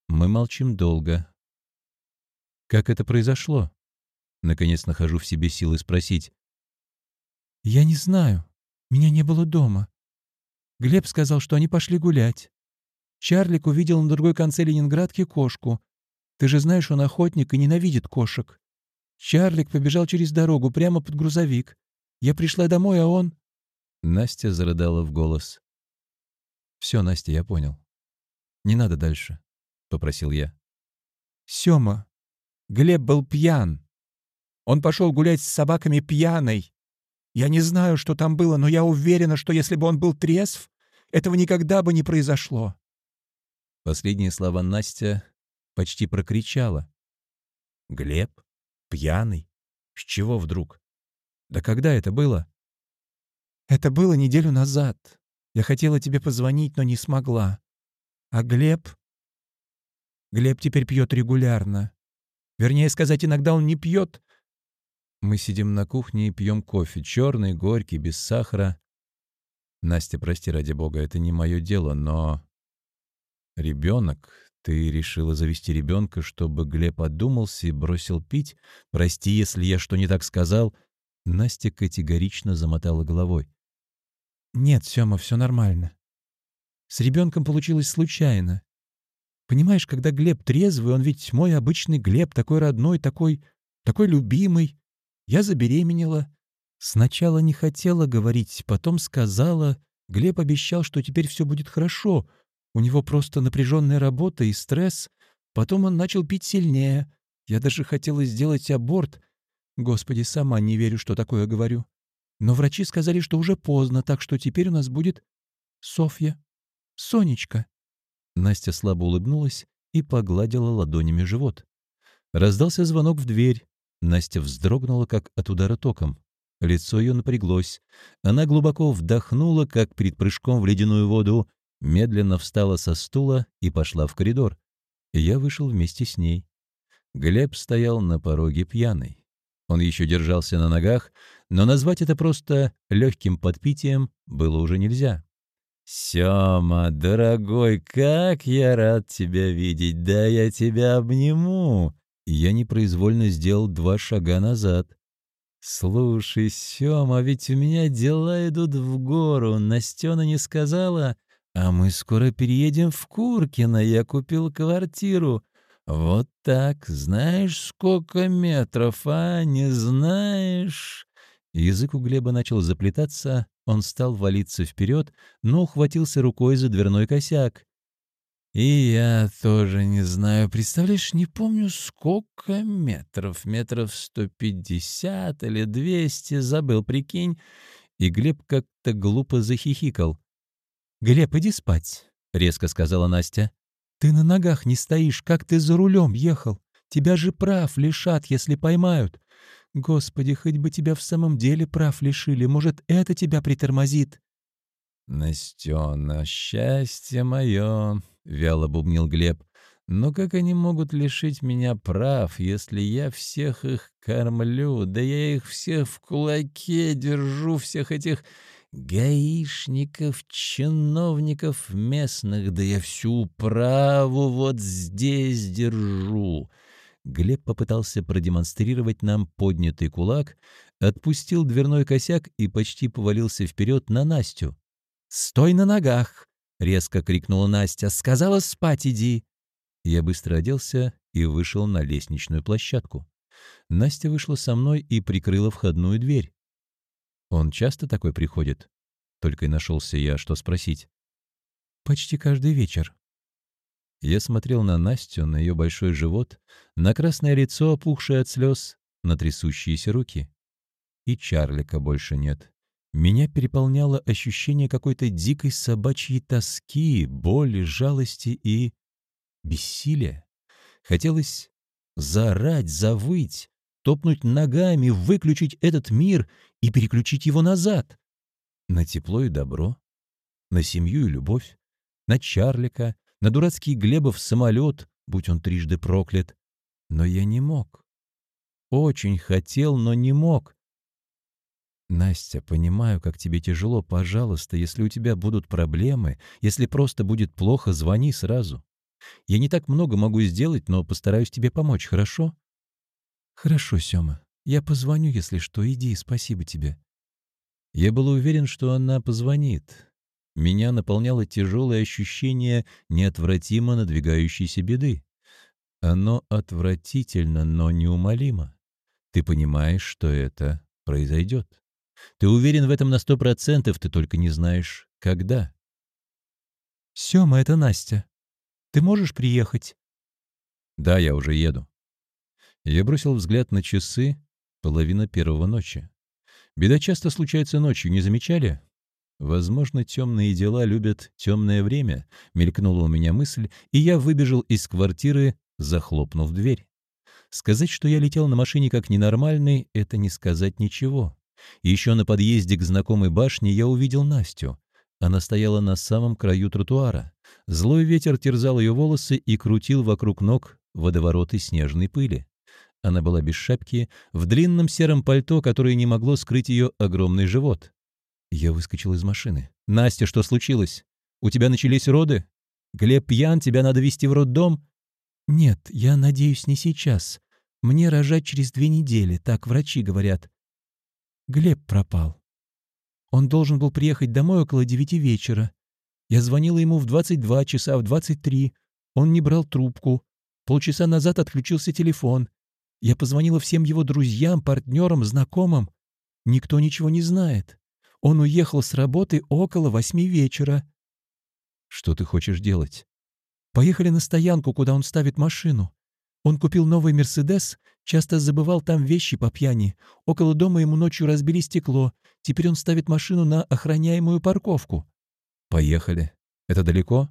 Мы молчим долго. Как это произошло? Наконец нахожу в себе силы спросить. «Я не знаю. Меня не было дома. Глеб сказал, что они пошли гулять. Чарлик увидел на другой конце Ленинградки кошку. Ты же знаешь, он охотник и ненавидит кошек. Чарлик побежал через дорогу, прямо под грузовик. Я пришла домой, а он...» Настя зарыдала в голос. «Все, Настя, я понял. Не надо дальше», — попросил я. «Сема, Глеб был пьян. Он пошел гулять с собаками пьяный. Я не знаю, что там было, но я уверена, что если бы он был трезв, этого никогда бы не произошло». Последние слова Настя почти прокричала. «Глеб? Пьяный? С чего вдруг? Да когда это было?» «Это было неделю назад. Я хотела тебе позвонить, но не смогла. А Глеб? Глеб теперь пьет регулярно. Вернее сказать, иногда он не пьет, мы сидим на кухне и пьем кофе, черный, горький, без сахара. Настя, прости ради бога, это не мое дело, но... Ребенок, ты решила завести ребенка, чтобы Глеб одумался и бросил пить? Прости, если я что не так сказал. Настя категорично замотала головой. Нет, Сёма, все нормально. С ребенком получилось случайно. Понимаешь, когда Глеб трезвый, он ведь мой обычный Глеб, такой родной, такой... такой любимый. Я забеременела. Сначала не хотела говорить, потом сказала. Глеб обещал, что теперь все будет хорошо. У него просто напряженная работа и стресс. Потом он начал пить сильнее. Я даже хотела сделать аборт. Господи, сама не верю, что такое говорю. Но врачи сказали, что уже поздно, так что теперь у нас будет Софья. Сонечка. Настя слабо улыбнулась и погладила ладонями живот. Раздался звонок в дверь. Настя вздрогнула, как от удара током. Лицо ее напряглось. Она глубоко вдохнула, как перед прыжком в ледяную воду, медленно встала со стула и пошла в коридор. Я вышел вместе с ней. Глеб стоял на пороге пьяный. Он еще держался на ногах, но назвать это просто легким подпитием было уже нельзя. «Сема, дорогой, как я рад тебя видеть! Да я тебя обниму!» я непроизвольно сделал два шага назад. «Слушай, Сёма, ведь у меня дела идут в гору. Настена не сказала, а мы скоро переедем в Куркино. Я купил квартиру. Вот так, знаешь, сколько метров, а? Не знаешь?» Язык у Глеба начал заплетаться, он стал валиться вперед, но ухватился рукой за дверной косяк. И я тоже не знаю. Представляешь, не помню, сколько метров. Метров сто пятьдесят или двести. Забыл, прикинь. И Глеб как-то глупо захихикал. «Глеб, иди спать», — резко сказала Настя. «Ты на ногах не стоишь. Как ты за рулем ехал? Тебя же прав лишат, если поймают. Господи, хоть бы тебя в самом деле прав лишили. Может, это тебя притормозит?» «Настена, счастье мое!» — вяло бубнил Глеб. «Но как они могут лишить меня прав, если я всех их кормлю? Да я их всех в кулаке держу, всех этих гаишников, чиновников местных, да я всю праву вот здесь держу!» Глеб попытался продемонстрировать нам поднятый кулак, отпустил дверной косяк и почти повалился вперед на Настю. «Стой на ногах!» — резко крикнула Настя. «Сказала, спать иди!» Я быстро оделся и вышел на лестничную площадку. Настя вышла со мной и прикрыла входную дверь. «Он часто такой приходит?» Только и нашелся я, что спросить. «Почти каждый вечер». Я смотрел на Настю, на ее большой живот, на красное лицо, опухшее от слез, на трясущиеся руки. И Чарлика больше нет. Меня переполняло ощущение какой-то дикой собачьей тоски, боли, жалости и бессилия. Хотелось заорать, завыть, топнуть ногами, выключить этот мир и переключить его назад. На тепло и добро, на семью и любовь, на Чарлика, на дурацкий Глебов самолет, будь он трижды проклят. Но я не мог. Очень хотел, но не мог. «Настя, понимаю, как тебе тяжело. Пожалуйста, если у тебя будут проблемы, если просто будет плохо, звони сразу. Я не так много могу сделать, но постараюсь тебе помочь, хорошо? «Хорошо, Сёма. Я позвоню, если что. Иди, спасибо тебе». Я был уверен, что она позвонит. Меня наполняло тяжелое ощущение неотвратимо надвигающейся беды. Оно отвратительно, но неумолимо. Ты понимаешь, что это произойдет. Ты уверен в этом на сто процентов, ты только не знаешь, когда. «Сёма, это Настя. Ты можешь приехать?» «Да, я уже еду». Я бросил взгляд на часы, половина первого ночи. Беда часто случается ночью, не замечали? Возможно, темные дела любят темное время, мелькнула у меня мысль, и я выбежал из квартиры, захлопнув дверь. Сказать, что я летел на машине как ненормальный, это не сказать ничего. Еще на подъезде к знакомой башне я увидел Настю. Она стояла на самом краю тротуара. Злой ветер терзал ее волосы и крутил вокруг ног водовороты снежной пыли. Она была без шапки, в длинном сером пальто, которое не могло скрыть ее огромный живот. Я выскочил из машины. «Настя, что случилось? У тебя начались роды? Глеб пьян, тебя надо везти в роддом?» «Нет, я надеюсь, не сейчас. Мне рожать через две недели, так врачи говорят. Глеб пропал. Он должен был приехать домой около девяти вечера. Я звонила ему в 22 часа, в 23. Он не брал трубку. Полчаса назад отключился телефон. Я позвонила всем его друзьям, партнерам, знакомым. Никто ничего не знает. Он уехал с работы около восьми вечера. Что ты хочешь делать? Поехали на стоянку, куда он ставит машину. Он купил новый «Мерседес», часто забывал там вещи по пьяни. Около дома ему ночью разбили стекло. Теперь он ставит машину на охраняемую парковку. Поехали. Это далеко?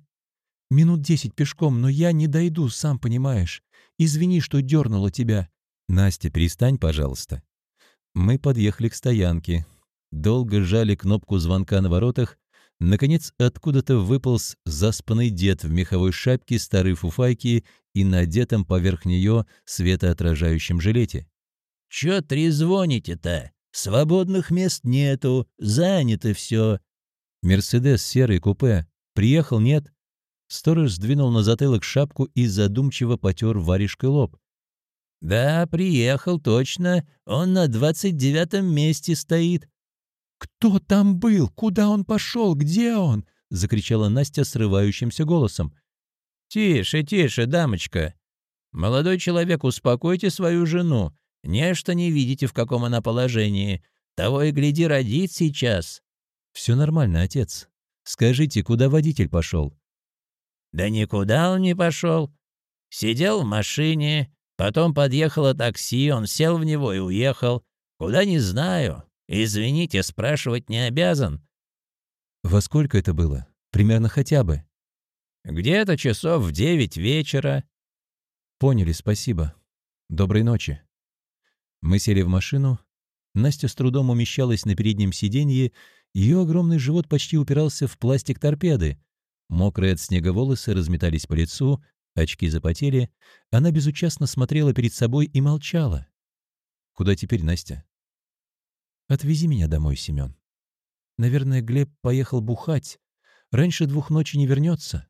Минут десять пешком, но я не дойду, сам понимаешь. Извини, что дернула тебя. Настя, перестань, пожалуйста. Мы подъехали к стоянке. Долго жали кнопку звонка на воротах, Наконец, откуда-то выполз заспанный дед в меховой шапке старой фуфайки и надетом поверх нее светоотражающем жилете. «Чё трезвоните-то? Свободных мест нету, занято все». «Мерседес серый купе. Приехал, нет?» Сторож сдвинул на затылок шапку и задумчиво потер варежкой лоб. «Да, приехал, точно. Он на двадцать девятом месте стоит. «Кто там был? Куда он пошел? Где он?» — закричала Настя срывающимся голосом. «Тише, тише, дамочка. Молодой человек, успокойте свою жену. Нечто не видите, в каком она положении. Того и гляди, родит сейчас». «Все нормально, отец. Скажите, куда водитель пошел?» «Да никуда он не пошел. Сидел в машине, потом подъехало такси, он сел в него и уехал. Куда не знаю. «Извините, спрашивать не обязан». «Во сколько это было? Примерно хотя бы?» «Где-то часов в девять вечера». «Поняли, спасибо. Доброй ночи». Мы сели в машину. Настя с трудом умещалась на переднем сиденье, ее огромный живот почти упирался в пластик торпеды. Мокрые от снега волосы разметались по лицу, очки запотели. Она безучастно смотрела перед собой и молчала. «Куда теперь, Настя?» Отвези меня домой, Семен. Наверное, Глеб поехал бухать. Раньше двух ночи не вернется.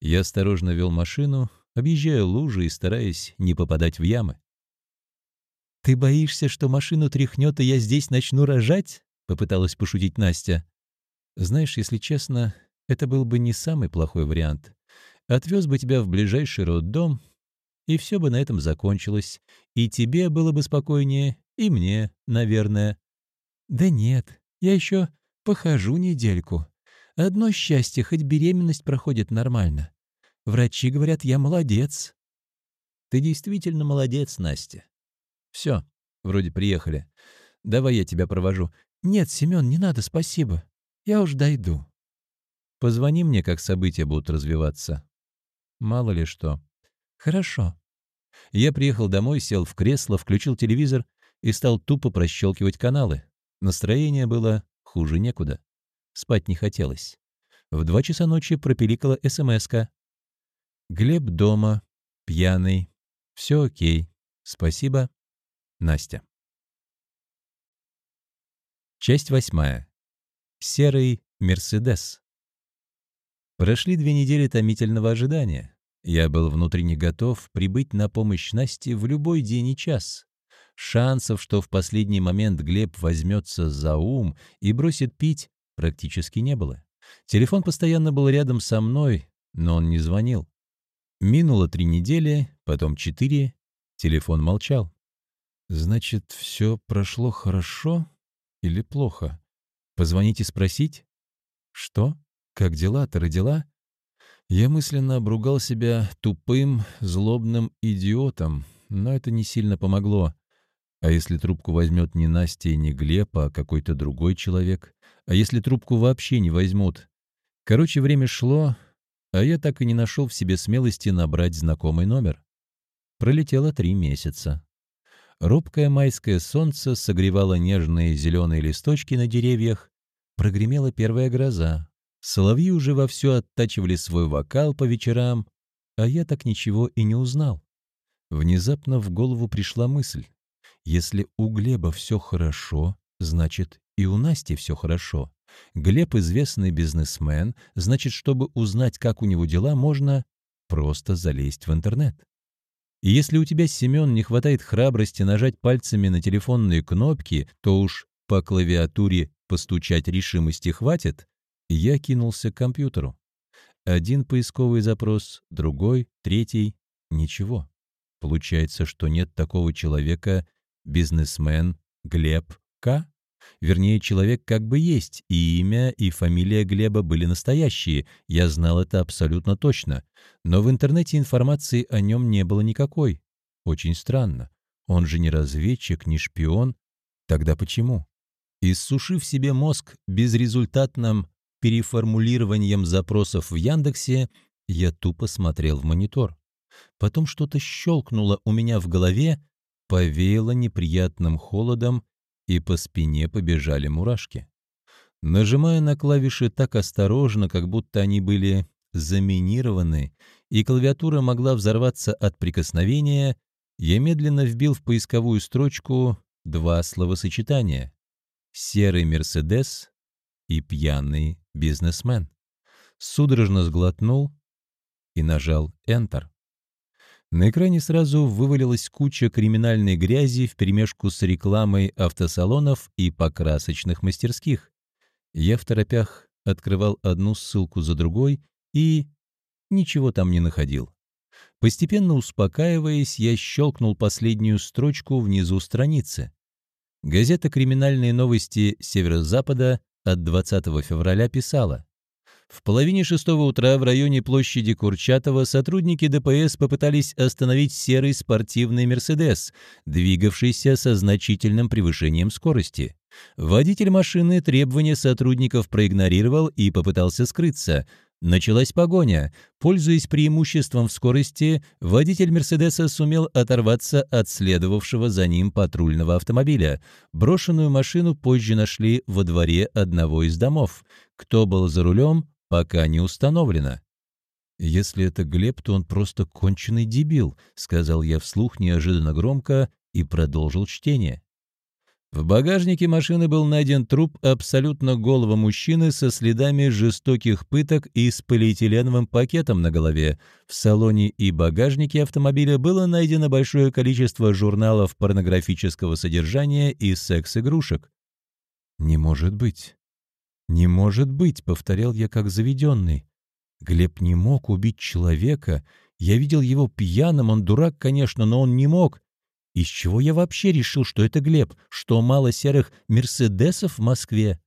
Я осторожно вел машину, объезжая лужи и стараясь не попадать в ямы. «Ты боишься, что машину тряхнет, и я здесь начну рожать?» — попыталась пошутить Настя. «Знаешь, если честно, это был бы не самый плохой вариант. Отвез бы тебя в ближайший роддом, и все бы на этом закончилось. И тебе было бы спокойнее, и мне, наверное. Да нет, я еще похожу недельку. Одно счастье, хоть беременность проходит нормально. Врачи говорят, я молодец. Ты действительно молодец, Настя. Все, вроде приехали. Давай я тебя провожу. Нет, Семен, не надо, спасибо. Я уж дойду. Позвони мне, как события будут развиваться. Мало ли что. Хорошо. Я приехал домой, сел в кресло, включил телевизор и стал тупо прощелкивать каналы. Настроение было хуже некуда. Спать не хотелось. В два часа ночи пропиликала СМСка. «Глеб дома, пьяный, все окей, спасибо, Настя». Часть восьмая. Серый Мерседес. Прошли две недели томительного ожидания. Я был внутренне готов прибыть на помощь Насте в любой день и час. Шансов, что в последний момент Глеб возьмется за ум и бросит пить, практически не было. Телефон постоянно был рядом со мной, но он не звонил. Минуло три недели, потом четыре. Телефон молчал. Значит, все прошло хорошо или плохо? Позвонить и спросить? Что? Как дела-то родила? Я мысленно обругал себя тупым, злобным идиотом, но это не сильно помогло. А если трубку возьмет не Настя и не Глеб, а какой-то другой человек? А если трубку вообще не возьмут? Короче, время шло, а я так и не нашел в себе смелости набрать знакомый номер. Пролетело три месяца. Робкое майское солнце согревало нежные зеленые листочки на деревьях. Прогремела первая гроза. Соловьи уже вовсю оттачивали свой вокал по вечерам, а я так ничего и не узнал. Внезапно в голову пришла мысль. Если у Глеба все хорошо, значит и у Насти все хорошо. Глеб известный бизнесмен, значит, чтобы узнать, как у него дела, можно просто залезть в интернет. И если у тебя, Семен, не хватает храбрости нажать пальцами на телефонные кнопки, то уж по клавиатуре постучать решимости хватит, я кинулся к компьютеру. Один поисковый запрос, другой, третий — ничего. Получается, что нет такого человека, бизнесмен Глеб К. Вернее, человек как бы есть, и имя, и фамилия Глеба были настоящие, я знал это абсолютно точно. Но в интернете информации о нем не было никакой. Очень странно. Он же не разведчик, не шпион. Тогда почему? Иссушив себе мозг безрезультатным переформулированием запросов в Яндексе, я тупо смотрел в монитор. Потом что-то щелкнуло у меня в голове, повеяло неприятным холодом, и по спине побежали мурашки. Нажимая на клавиши так осторожно, как будто они были заминированы, и клавиатура могла взорваться от прикосновения, я медленно вбил в поисковую строчку два словосочетания «серый Мерседес» и «пьяный бизнесмен». Судорожно сглотнул и нажал Enter. На экране сразу вывалилась куча криминальной грязи вперемешку с рекламой автосалонов и покрасочных мастерских. Я в торопях открывал одну ссылку за другой и ничего там не находил. Постепенно успокаиваясь, я щелкнул последнюю строчку внизу страницы. Газета «Криминальные новости Северо-Запада» от 20 февраля писала в половине шестого утра в районе площади Курчатова сотрудники ДПС попытались остановить серый спортивный «Мерседес», двигавшийся со значительным превышением скорости. Водитель машины требования сотрудников проигнорировал и попытался скрыться. Началась погоня. Пользуясь преимуществом в скорости, водитель «Мерседеса» сумел оторваться от следовавшего за ним патрульного автомобиля. Брошенную машину позже нашли во дворе одного из домов. Кто был за рулем, Пока не установлено. «Если это Глеб, то он просто конченый дебил», — сказал я вслух неожиданно громко и продолжил чтение. В багажнике машины был найден труп абсолютно голого мужчины со следами жестоких пыток и с полиэтиленовым пакетом на голове. В салоне и багажнике автомобиля было найдено большое количество журналов порнографического содержания и секс-игрушек. «Не может быть. «Не может быть», — повторял я как заведенный. Глеб не мог убить человека. Я видел его пьяным, он дурак, конечно, но он не мог. Из чего я вообще решил, что это Глеб? Что мало серых «Мерседесов» в Москве?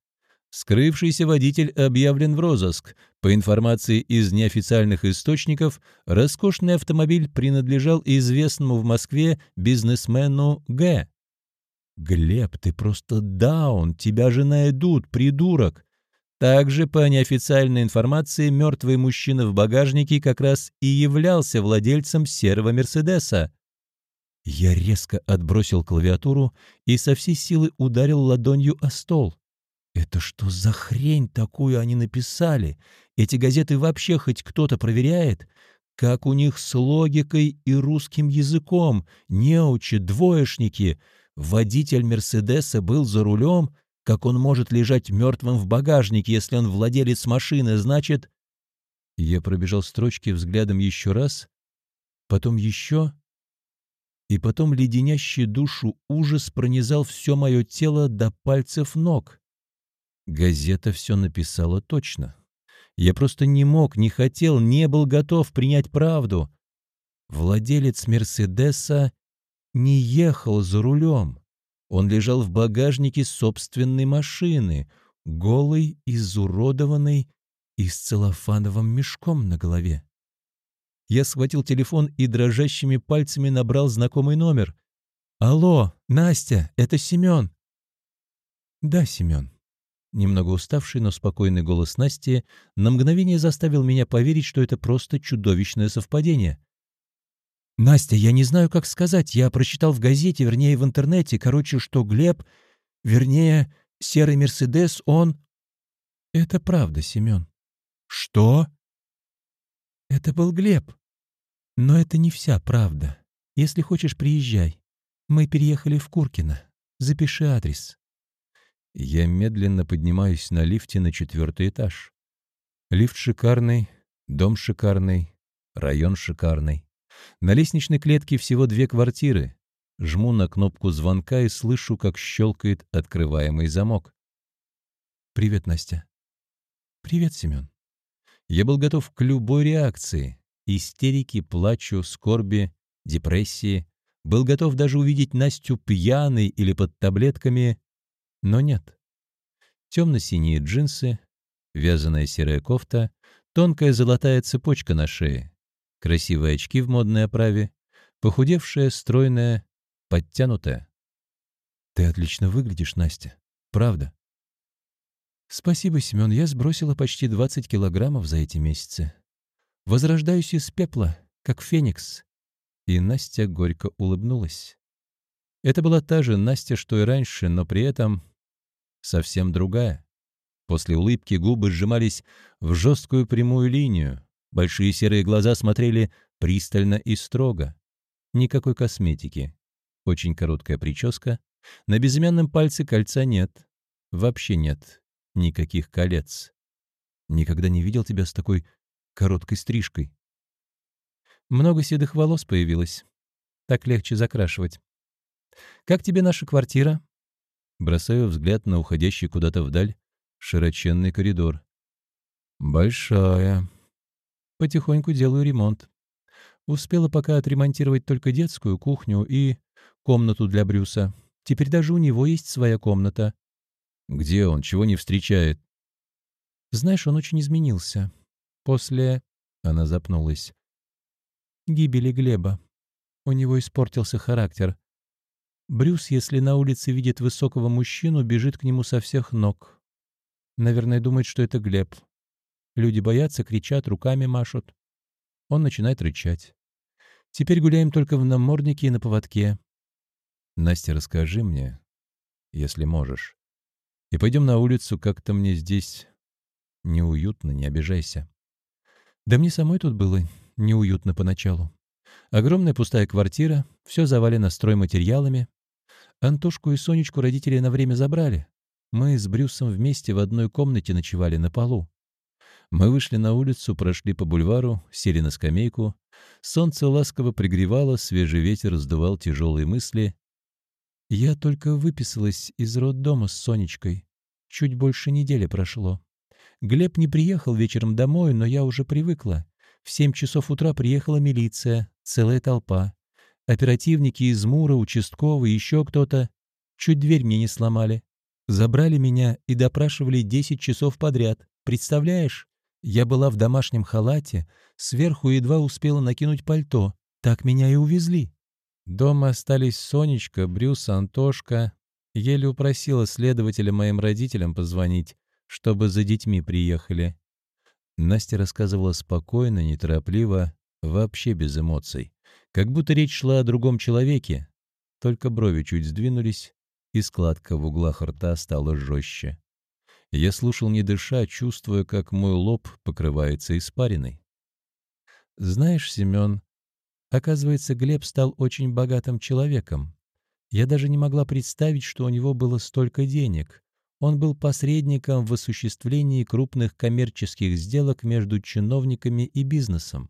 Скрывшийся водитель объявлен в розыск. По информации из неофициальных источников, роскошный автомобиль принадлежал известному в Москве бизнесмену Г. «Глеб, ты просто даун, тебя же найдут, придурок!» Также, по неофициальной информации, мертвый мужчина в багажнике как раз и являлся владельцем серого «Мерседеса». Я резко отбросил клавиатуру и со всей силы ударил ладонью о стол. «Это что за хрень такую они написали? Эти газеты вообще хоть кто-то проверяет? Как у них с логикой и русским языком? Неучи, двоечники. Водитель «Мерседеса» был за рулем, как он может лежать мертвым в багажнике, если он владелец машины, значит... Я пробежал строчки взглядом еще раз, потом еще, и потом леденящий душу ужас пронизал все мое тело до пальцев ног. Газета все написала точно. Я просто не мог, не хотел, не был готов принять правду. Владелец «Мерседеса» не ехал за рулем. Он лежал в багажнике собственной машины, голый, изуродованный и с целлофановым мешком на голове. Я схватил телефон и дрожащими пальцами набрал знакомый номер. «Алло, Настя, это Семен». «Да, Семен». Немного уставший, но спокойный голос Насти на мгновение заставил меня поверить, что это просто чудовищное совпадение. «Настя, я не знаю, как сказать. Я прочитал в газете, вернее, в интернете, короче, что Глеб, вернее, серый Мерседес, он...» «Это правда, Семен». «Что?» «Это был Глеб. Но это не вся правда. Если хочешь, приезжай. Мы переехали в Куркино. Запиши адрес». Я медленно поднимаюсь на лифте на четвертый этаж. Лифт шикарный, дом шикарный, район шикарный. На лестничной клетке всего две квартиры. Жму на кнопку звонка и слышу, как щелкает открываемый замок. «Привет, Настя». «Привет, Семен». Я был готов к любой реакции истерики, плачу, скорби, депрессии. Был готов даже увидеть Настю пьяной или под таблетками, но нет. Темно-синие джинсы, вязаная серая кофта, тонкая золотая цепочка на шее, красивые очки в модной оправе, похудевшая, стройная, подтянутая. «Ты отлично выглядишь, Настя. Правда?» «Спасибо, Семен, я сбросила почти 20 килограммов за эти месяцы. Возрождаюсь из пепла, как феникс». И Настя горько улыбнулась. Это была та же Настя, что и раньше, но при этом совсем другая. После улыбки губы сжимались в жесткую прямую линию. Большие серые глаза смотрели пристально и строго. Никакой косметики. Очень короткая прическа. На безымянном пальце кольца нет. Вообще нет никаких колец. Никогда не видел тебя с такой короткой стрижкой. Много седых волос появилось. Так легче закрашивать. «Как тебе наша квартира?» Бросаю взгляд на уходящий куда-то вдаль широченный коридор. «Большая. Потихоньку делаю ремонт. Успела пока отремонтировать только детскую кухню и комнату для Брюса. Теперь даже у него есть своя комната». «Где он? Чего не встречает?» «Знаешь, он очень изменился. После...» — она запнулась. «Гибели Глеба. У него испортился характер. Брюс, если на улице видит высокого мужчину, бежит к нему со всех ног. Наверное, думает, что это Глеб. Люди боятся, кричат, руками машут. Он начинает рычать. Теперь гуляем только в наморднике и на поводке. Настя, расскажи мне, если можешь. И пойдем на улицу, как-то мне здесь неуютно, не обижайся. Да мне самой тут было неуютно поначалу. Огромная пустая квартира, все завалено стройматериалами. Антошку и Сонечку родители на время забрали. Мы с Брюсом вместе в одной комнате ночевали на полу. Мы вышли на улицу, прошли по бульвару, сели на скамейку. Солнце ласково пригревало, свежий ветер сдувал тяжелые мысли. Я только выписалась из роддома с Сонечкой. Чуть больше недели прошло. Глеб не приехал вечером домой, но я уже привыкла. В семь часов утра приехала милиция, целая толпа. Оперативники из Мура, участковый, еще кто-то. Чуть дверь мне не сломали. Забрали меня и допрашивали десять часов подряд. Представляешь? Я была в домашнем халате, сверху едва успела накинуть пальто. Так меня и увезли. Дома остались Сонечка, Брюс, Антошка. Еле упросила следователя моим родителям позвонить чтобы за детьми приехали. Настя рассказывала спокойно, неторопливо, вообще без эмоций. Как будто речь шла о другом человеке. Только брови чуть сдвинулись, и складка в углах рта стала жестче. Я слушал не дыша, чувствуя, как мой лоб покрывается испариной. «Знаешь, Семен, оказывается, Глеб стал очень богатым человеком. Я даже не могла представить, что у него было столько денег. Он был посредником в осуществлении крупных коммерческих сделок между чиновниками и бизнесом.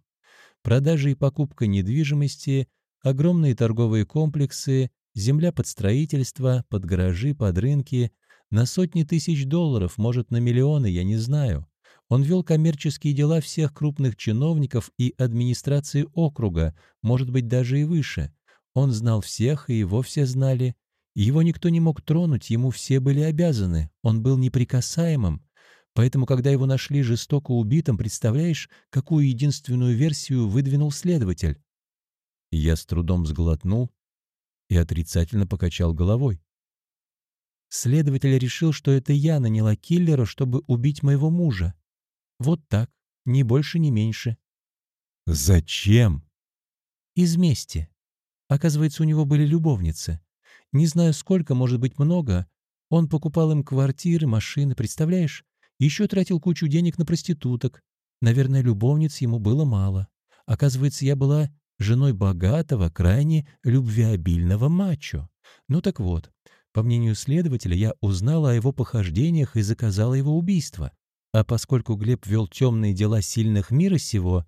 Продажа и покупка недвижимости, огромные торговые комплексы, земля под строительство, под гаражи, под рынки, на сотни тысяч долларов, может, на миллионы, я не знаю. Он вел коммерческие дела всех крупных чиновников и администрации округа, может быть, даже и выше. Он знал всех, и его все знали. Его никто не мог тронуть, ему все были обязаны. Он был неприкасаемым. Поэтому, когда его нашли жестоко убитым, представляешь, какую единственную версию выдвинул следователь? Я с трудом сглотнул и отрицательно покачал головой. Следователь решил, что это я наняла киллера, чтобы убить моего мужа. Вот так, ни больше, ни меньше. Зачем? Из мести. Оказывается, у него были любовницы. Не знаю сколько, может быть много. Он покупал им квартиры, машины, представляешь? Еще тратил кучу денег на проституток. Наверное, любовниц ему было мало. Оказывается, я была женой богатого, крайне любвеобильного мачо. Ну так вот, по мнению следователя, я узнала о его похождениях и заказала его убийство. А поскольку Глеб вел темные дела сильных мира сего,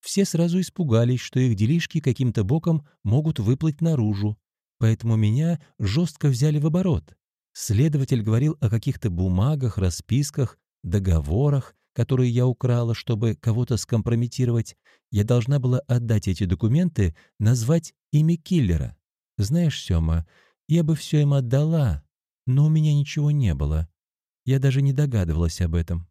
все сразу испугались, что их делишки каким-то боком могут выплыть наружу. Поэтому меня жестко взяли в оборот. Следователь говорил о каких-то бумагах, расписках, договорах, которые я украла, чтобы кого-то скомпрометировать. Я должна была отдать эти документы, назвать имя киллера. Знаешь, Сёма, я бы все им отдала, но у меня ничего не было. Я даже не догадывалась об этом.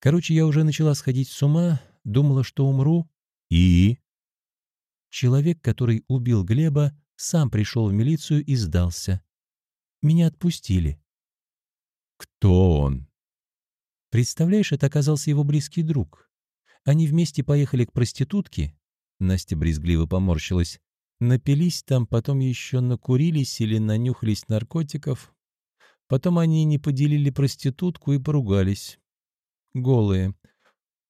Короче, я уже начала сходить с ума, думала, что умру. И? Человек, который убил Глеба, сам пришел в милицию и сдался. Меня отпустили. Кто он? Представляешь, это оказался его близкий друг. Они вместе поехали к проститутке. Настя брезгливо поморщилась. Напились там, потом еще накурились или нанюхались наркотиков. Потом они не поделили проститутку и поругались. Голые.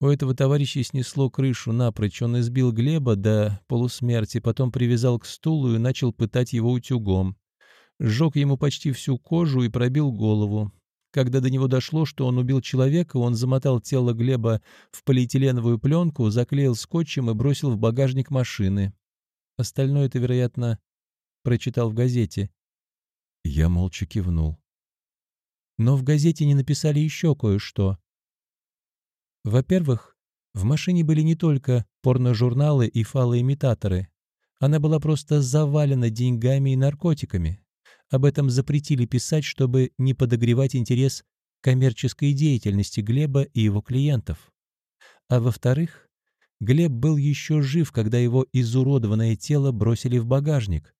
У этого товарища снесло крышу напрочь. Он избил Глеба до полусмерти, потом привязал к стулу и начал пытать его утюгом. Сжег ему почти всю кожу и пробил голову. Когда до него дошло, что он убил человека, он замотал тело Глеба в полиэтиленовую пленку, заклеил скотчем и бросил в багажник машины. Остальное ты, вероятно, прочитал в газете. Я молча кивнул. Но в газете не написали еще кое-что. Во-первых, в машине были не только порножурналы и фалоимитаторы. Она была просто завалена деньгами и наркотиками. Об этом запретили писать, чтобы не подогревать интерес коммерческой деятельности Глеба и его клиентов. А во-вторых, Глеб был еще жив, когда его изуродованное тело бросили в багажник.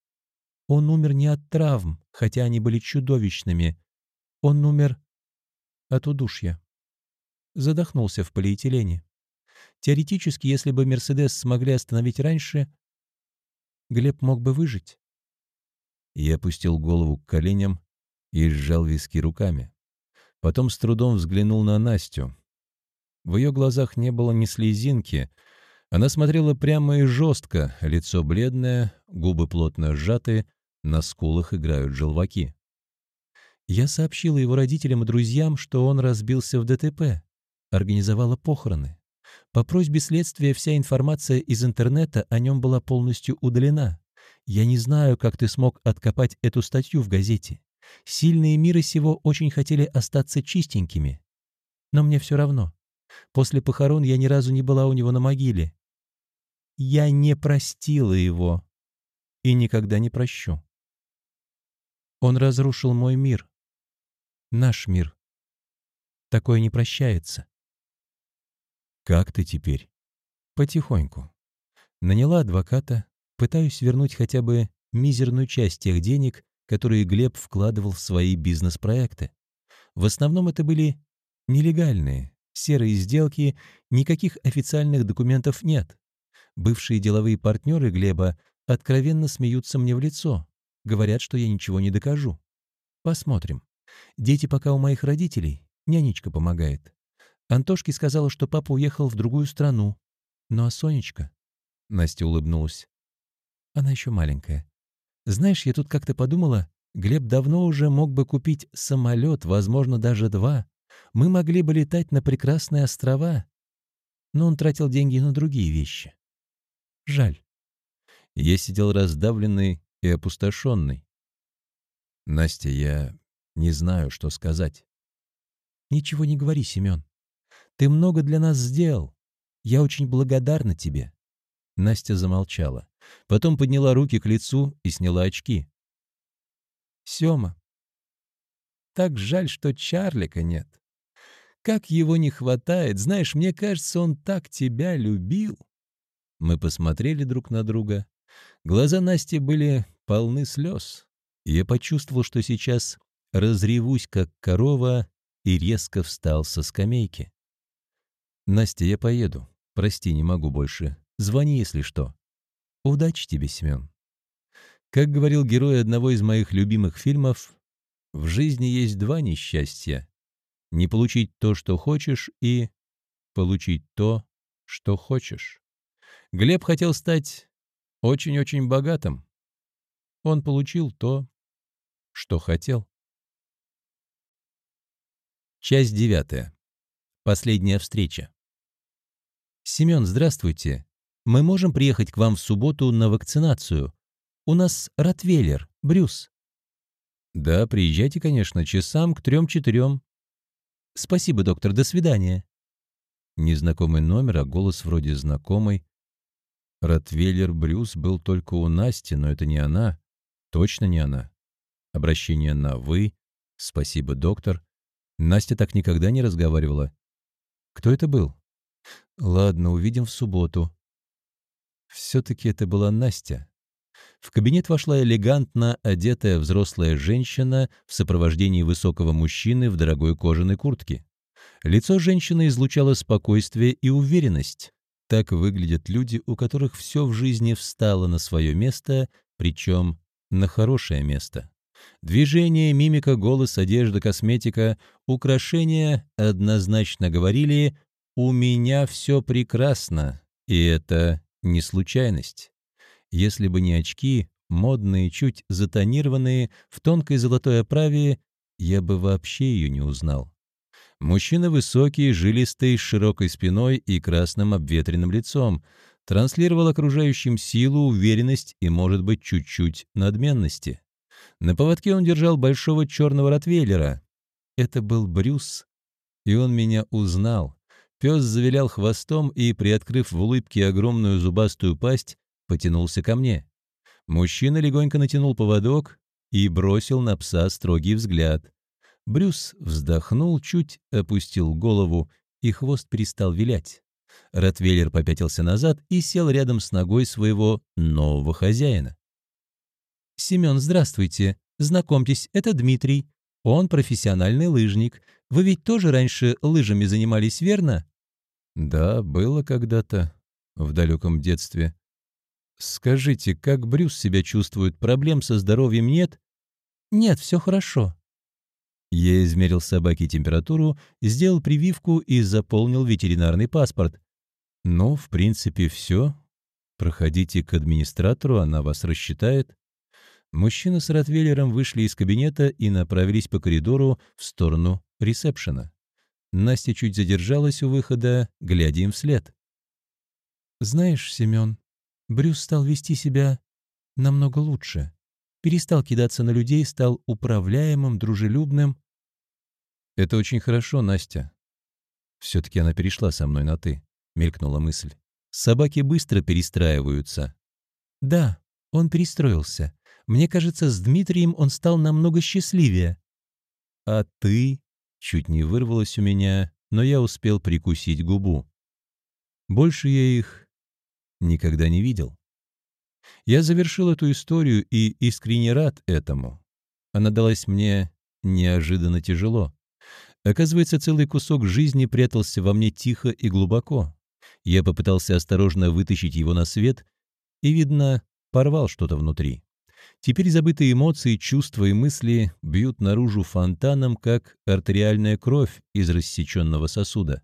Он умер не от травм, хотя они были чудовищными. Он умер от удушья. Задохнулся в полиэтилене. Теоретически, если бы «Мерседес» смогли остановить раньше, Глеб мог бы выжить. Я опустил голову к коленям и сжал виски руками. Потом с трудом взглянул на Настю. В ее глазах не было ни слезинки. Она смотрела прямо и жестко, лицо бледное, губы плотно сжаты, на скулах играют желваки. Я сообщила его родителям и друзьям, что он разбился в ДТП, организовала похороны. По просьбе следствия вся информация из интернета о нем была полностью удалена. Я не знаю, как ты смог откопать эту статью в газете. Сильные миры сего очень хотели остаться чистенькими. Но мне все равно. После похорон я ни разу не была у него на могиле. Я не простила его и никогда не прощу. Он разрушил мой мир. Наш мир. Такое не прощается. Как ты теперь? Потихоньку. Наняла адвоката, Пытаюсь вернуть хотя бы мизерную часть тех денег, которые Глеб вкладывал в свои бизнес-проекты. В основном это были нелегальные, серые сделки, никаких официальных документов нет. Бывшие деловые партнеры Глеба откровенно смеются мне в лицо, говорят, что я ничего не докажу. Посмотрим. Дети пока у моих родителей, нянечка помогает. Антошке сказала, что папа уехал в другую страну. Ну а Сонечка? Настя улыбнулась. Она еще маленькая. Знаешь, я тут как-то подумала, Глеб давно уже мог бы купить самолет, возможно, даже два. Мы могли бы летать на прекрасные острова. Но он тратил деньги на другие вещи. Жаль. Я сидел раздавленный и опустошенный. Настя, я не знаю, что сказать. Ничего не говори, Семен. Ты много для нас сделал. Я очень благодарна тебе. Настя замолчала. Потом подняла руки к лицу и сняла очки. Сема, так жаль, что Чарлика нет. Как его не хватает, знаешь, мне кажется, он так тебя любил. Мы посмотрели друг на друга. Глаза Насти были полны слез. Я почувствовал, что сейчас разревусь, как корова, и резко встал со скамейки. «Настя, я поеду. Прости, не могу больше. Звони, если что. Удачи тебе, Семен». Как говорил герой одного из моих любимых фильмов, в жизни есть два несчастья. Не получить то, что хочешь, и получить то, что хочешь. Глеб хотел стать очень-очень богатым. Он получил то, что хотел. Часть девятая. Последняя встреча. «Семен, здравствуйте. Мы можем приехать к вам в субботу на вакцинацию. У нас Ротвейлер, Брюс». «Да, приезжайте, конечно, часам к трем-четырем». «Спасибо, доктор, до свидания». Незнакомый номер, а голос вроде знакомый. Ротвейлер Брюс был только у Насти, но это не она. Точно не она. Обращение на «вы». «Спасибо, доктор». Настя так никогда не разговаривала. Кто это был? Ладно, увидим в субботу. Все-таки это была Настя. В кабинет вошла элегантно одетая взрослая женщина в сопровождении высокого мужчины в дорогой кожаной куртке. Лицо женщины излучало спокойствие и уверенность. Так выглядят люди, у которых все в жизни встало на свое место, причем на хорошее место. Движение, мимика, голос, одежда, косметика, украшения однозначно говорили «У меня все прекрасно», и это не случайность. Если бы не очки, модные, чуть затонированные, в тонкой золотой оправе, я бы вообще ее не узнал. Мужчина высокий, жилистый, с широкой спиной и красным обветренным лицом, транслировал окружающим силу, уверенность и, может быть, чуть-чуть надменности. На поводке он держал большого черного ротвейлера. Это был Брюс, и он меня узнал. Пес завилял хвостом и, приоткрыв в улыбке огромную зубастую пасть, потянулся ко мне. Мужчина легонько натянул поводок и бросил на пса строгий взгляд. Брюс вздохнул, чуть опустил голову, и хвост перестал вилять. Ротвейлер попятился назад и сел рядом с ногой своего нового хозяина. «Семен, здравствуйте. Знакомьтесь, это Дмитрий. Он профессиональный лыжник. Вы ведь тоже раньше лыжами занимались, верно?» «Да, было когда-то, в далеком детстве. Скажите, как Брюс себя чувствует? Проблем со здоровьем нет?» «Нет, все хорошо. Я измерил собаке температуру, сделал прививку и заполнил ветеринарный паспорт. Ну, в принципе, все. Проходите к администратору, она вас рассчитает. Мужчина с Ротвейлером вышли из кабинета и направились по коридору в сторону ресепшена. Настя чуть задержалась у выхода, глядя им вслед. «Знаешь, Семен, Брюс стал вести себя намного лучше. Перестал кидаться на людей, стал управляемым, дружелюбным. «Это очень хорошо, Настя». Все-таки она перешла со мной на «ты», — мелькнула мысль. «Собаки быстро перестраиваются». «Да, он перестроился. Мне кажется, с Дмитрием он стал намного счастливее». «А ты?» — чуть не вырвалось у меня, но я успел прикусить губу. Больше я их никогда не видел. Я завершил эту историю и искренне рад этому. Она далась мне неожиданно тяжело. Оказывается, целый кусок жизни прятался во мне тихо и глубоко. Я попытался осторожно вытащить его на свет и, видно, порвал что-то внутри. Теперь забытые эмоции, чувства и мысли бьют наружу фонтаном, как артериальная кровь из рассеченного сосуда.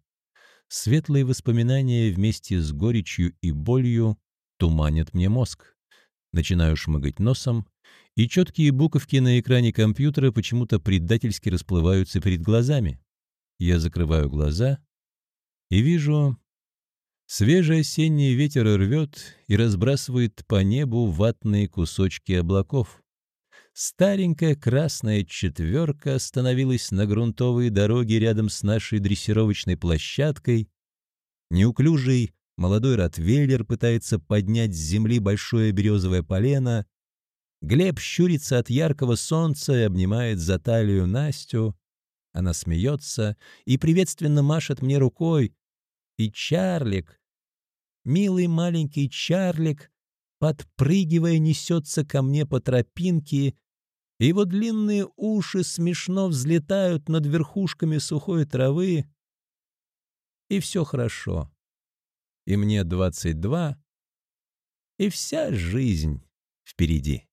Светлые воспоминания вместе с горечью и болью туманят мне мозг. Начинаю шмыгать носом, и четкие буковки на экране компьютера почему-то предательски расплываются перед глазами. Я закрываю глаза и вижу... Свежий осенний ветер рвет и разбрасывает по небу ватные кусочки облаков. Старенькая красная четверка остановилась на грунтовой дороге рядом с нашей дрессировочной площадкой. Неуклюжий молодой ротвейлер пытается поднять с земли большое березовое полено. Глеб щурится от яркого солнца и обнимает за талию Настю. Она смеется и приветственно машет мне рукой. И Чарлик, милый маленький Чарлик, подпрыгивая, несется ко мне по тропинке, его длинные уши смешно взлетают над верхушками сухой травы. И все хорошо. И мне двадцать два, и вся жизнь впереди.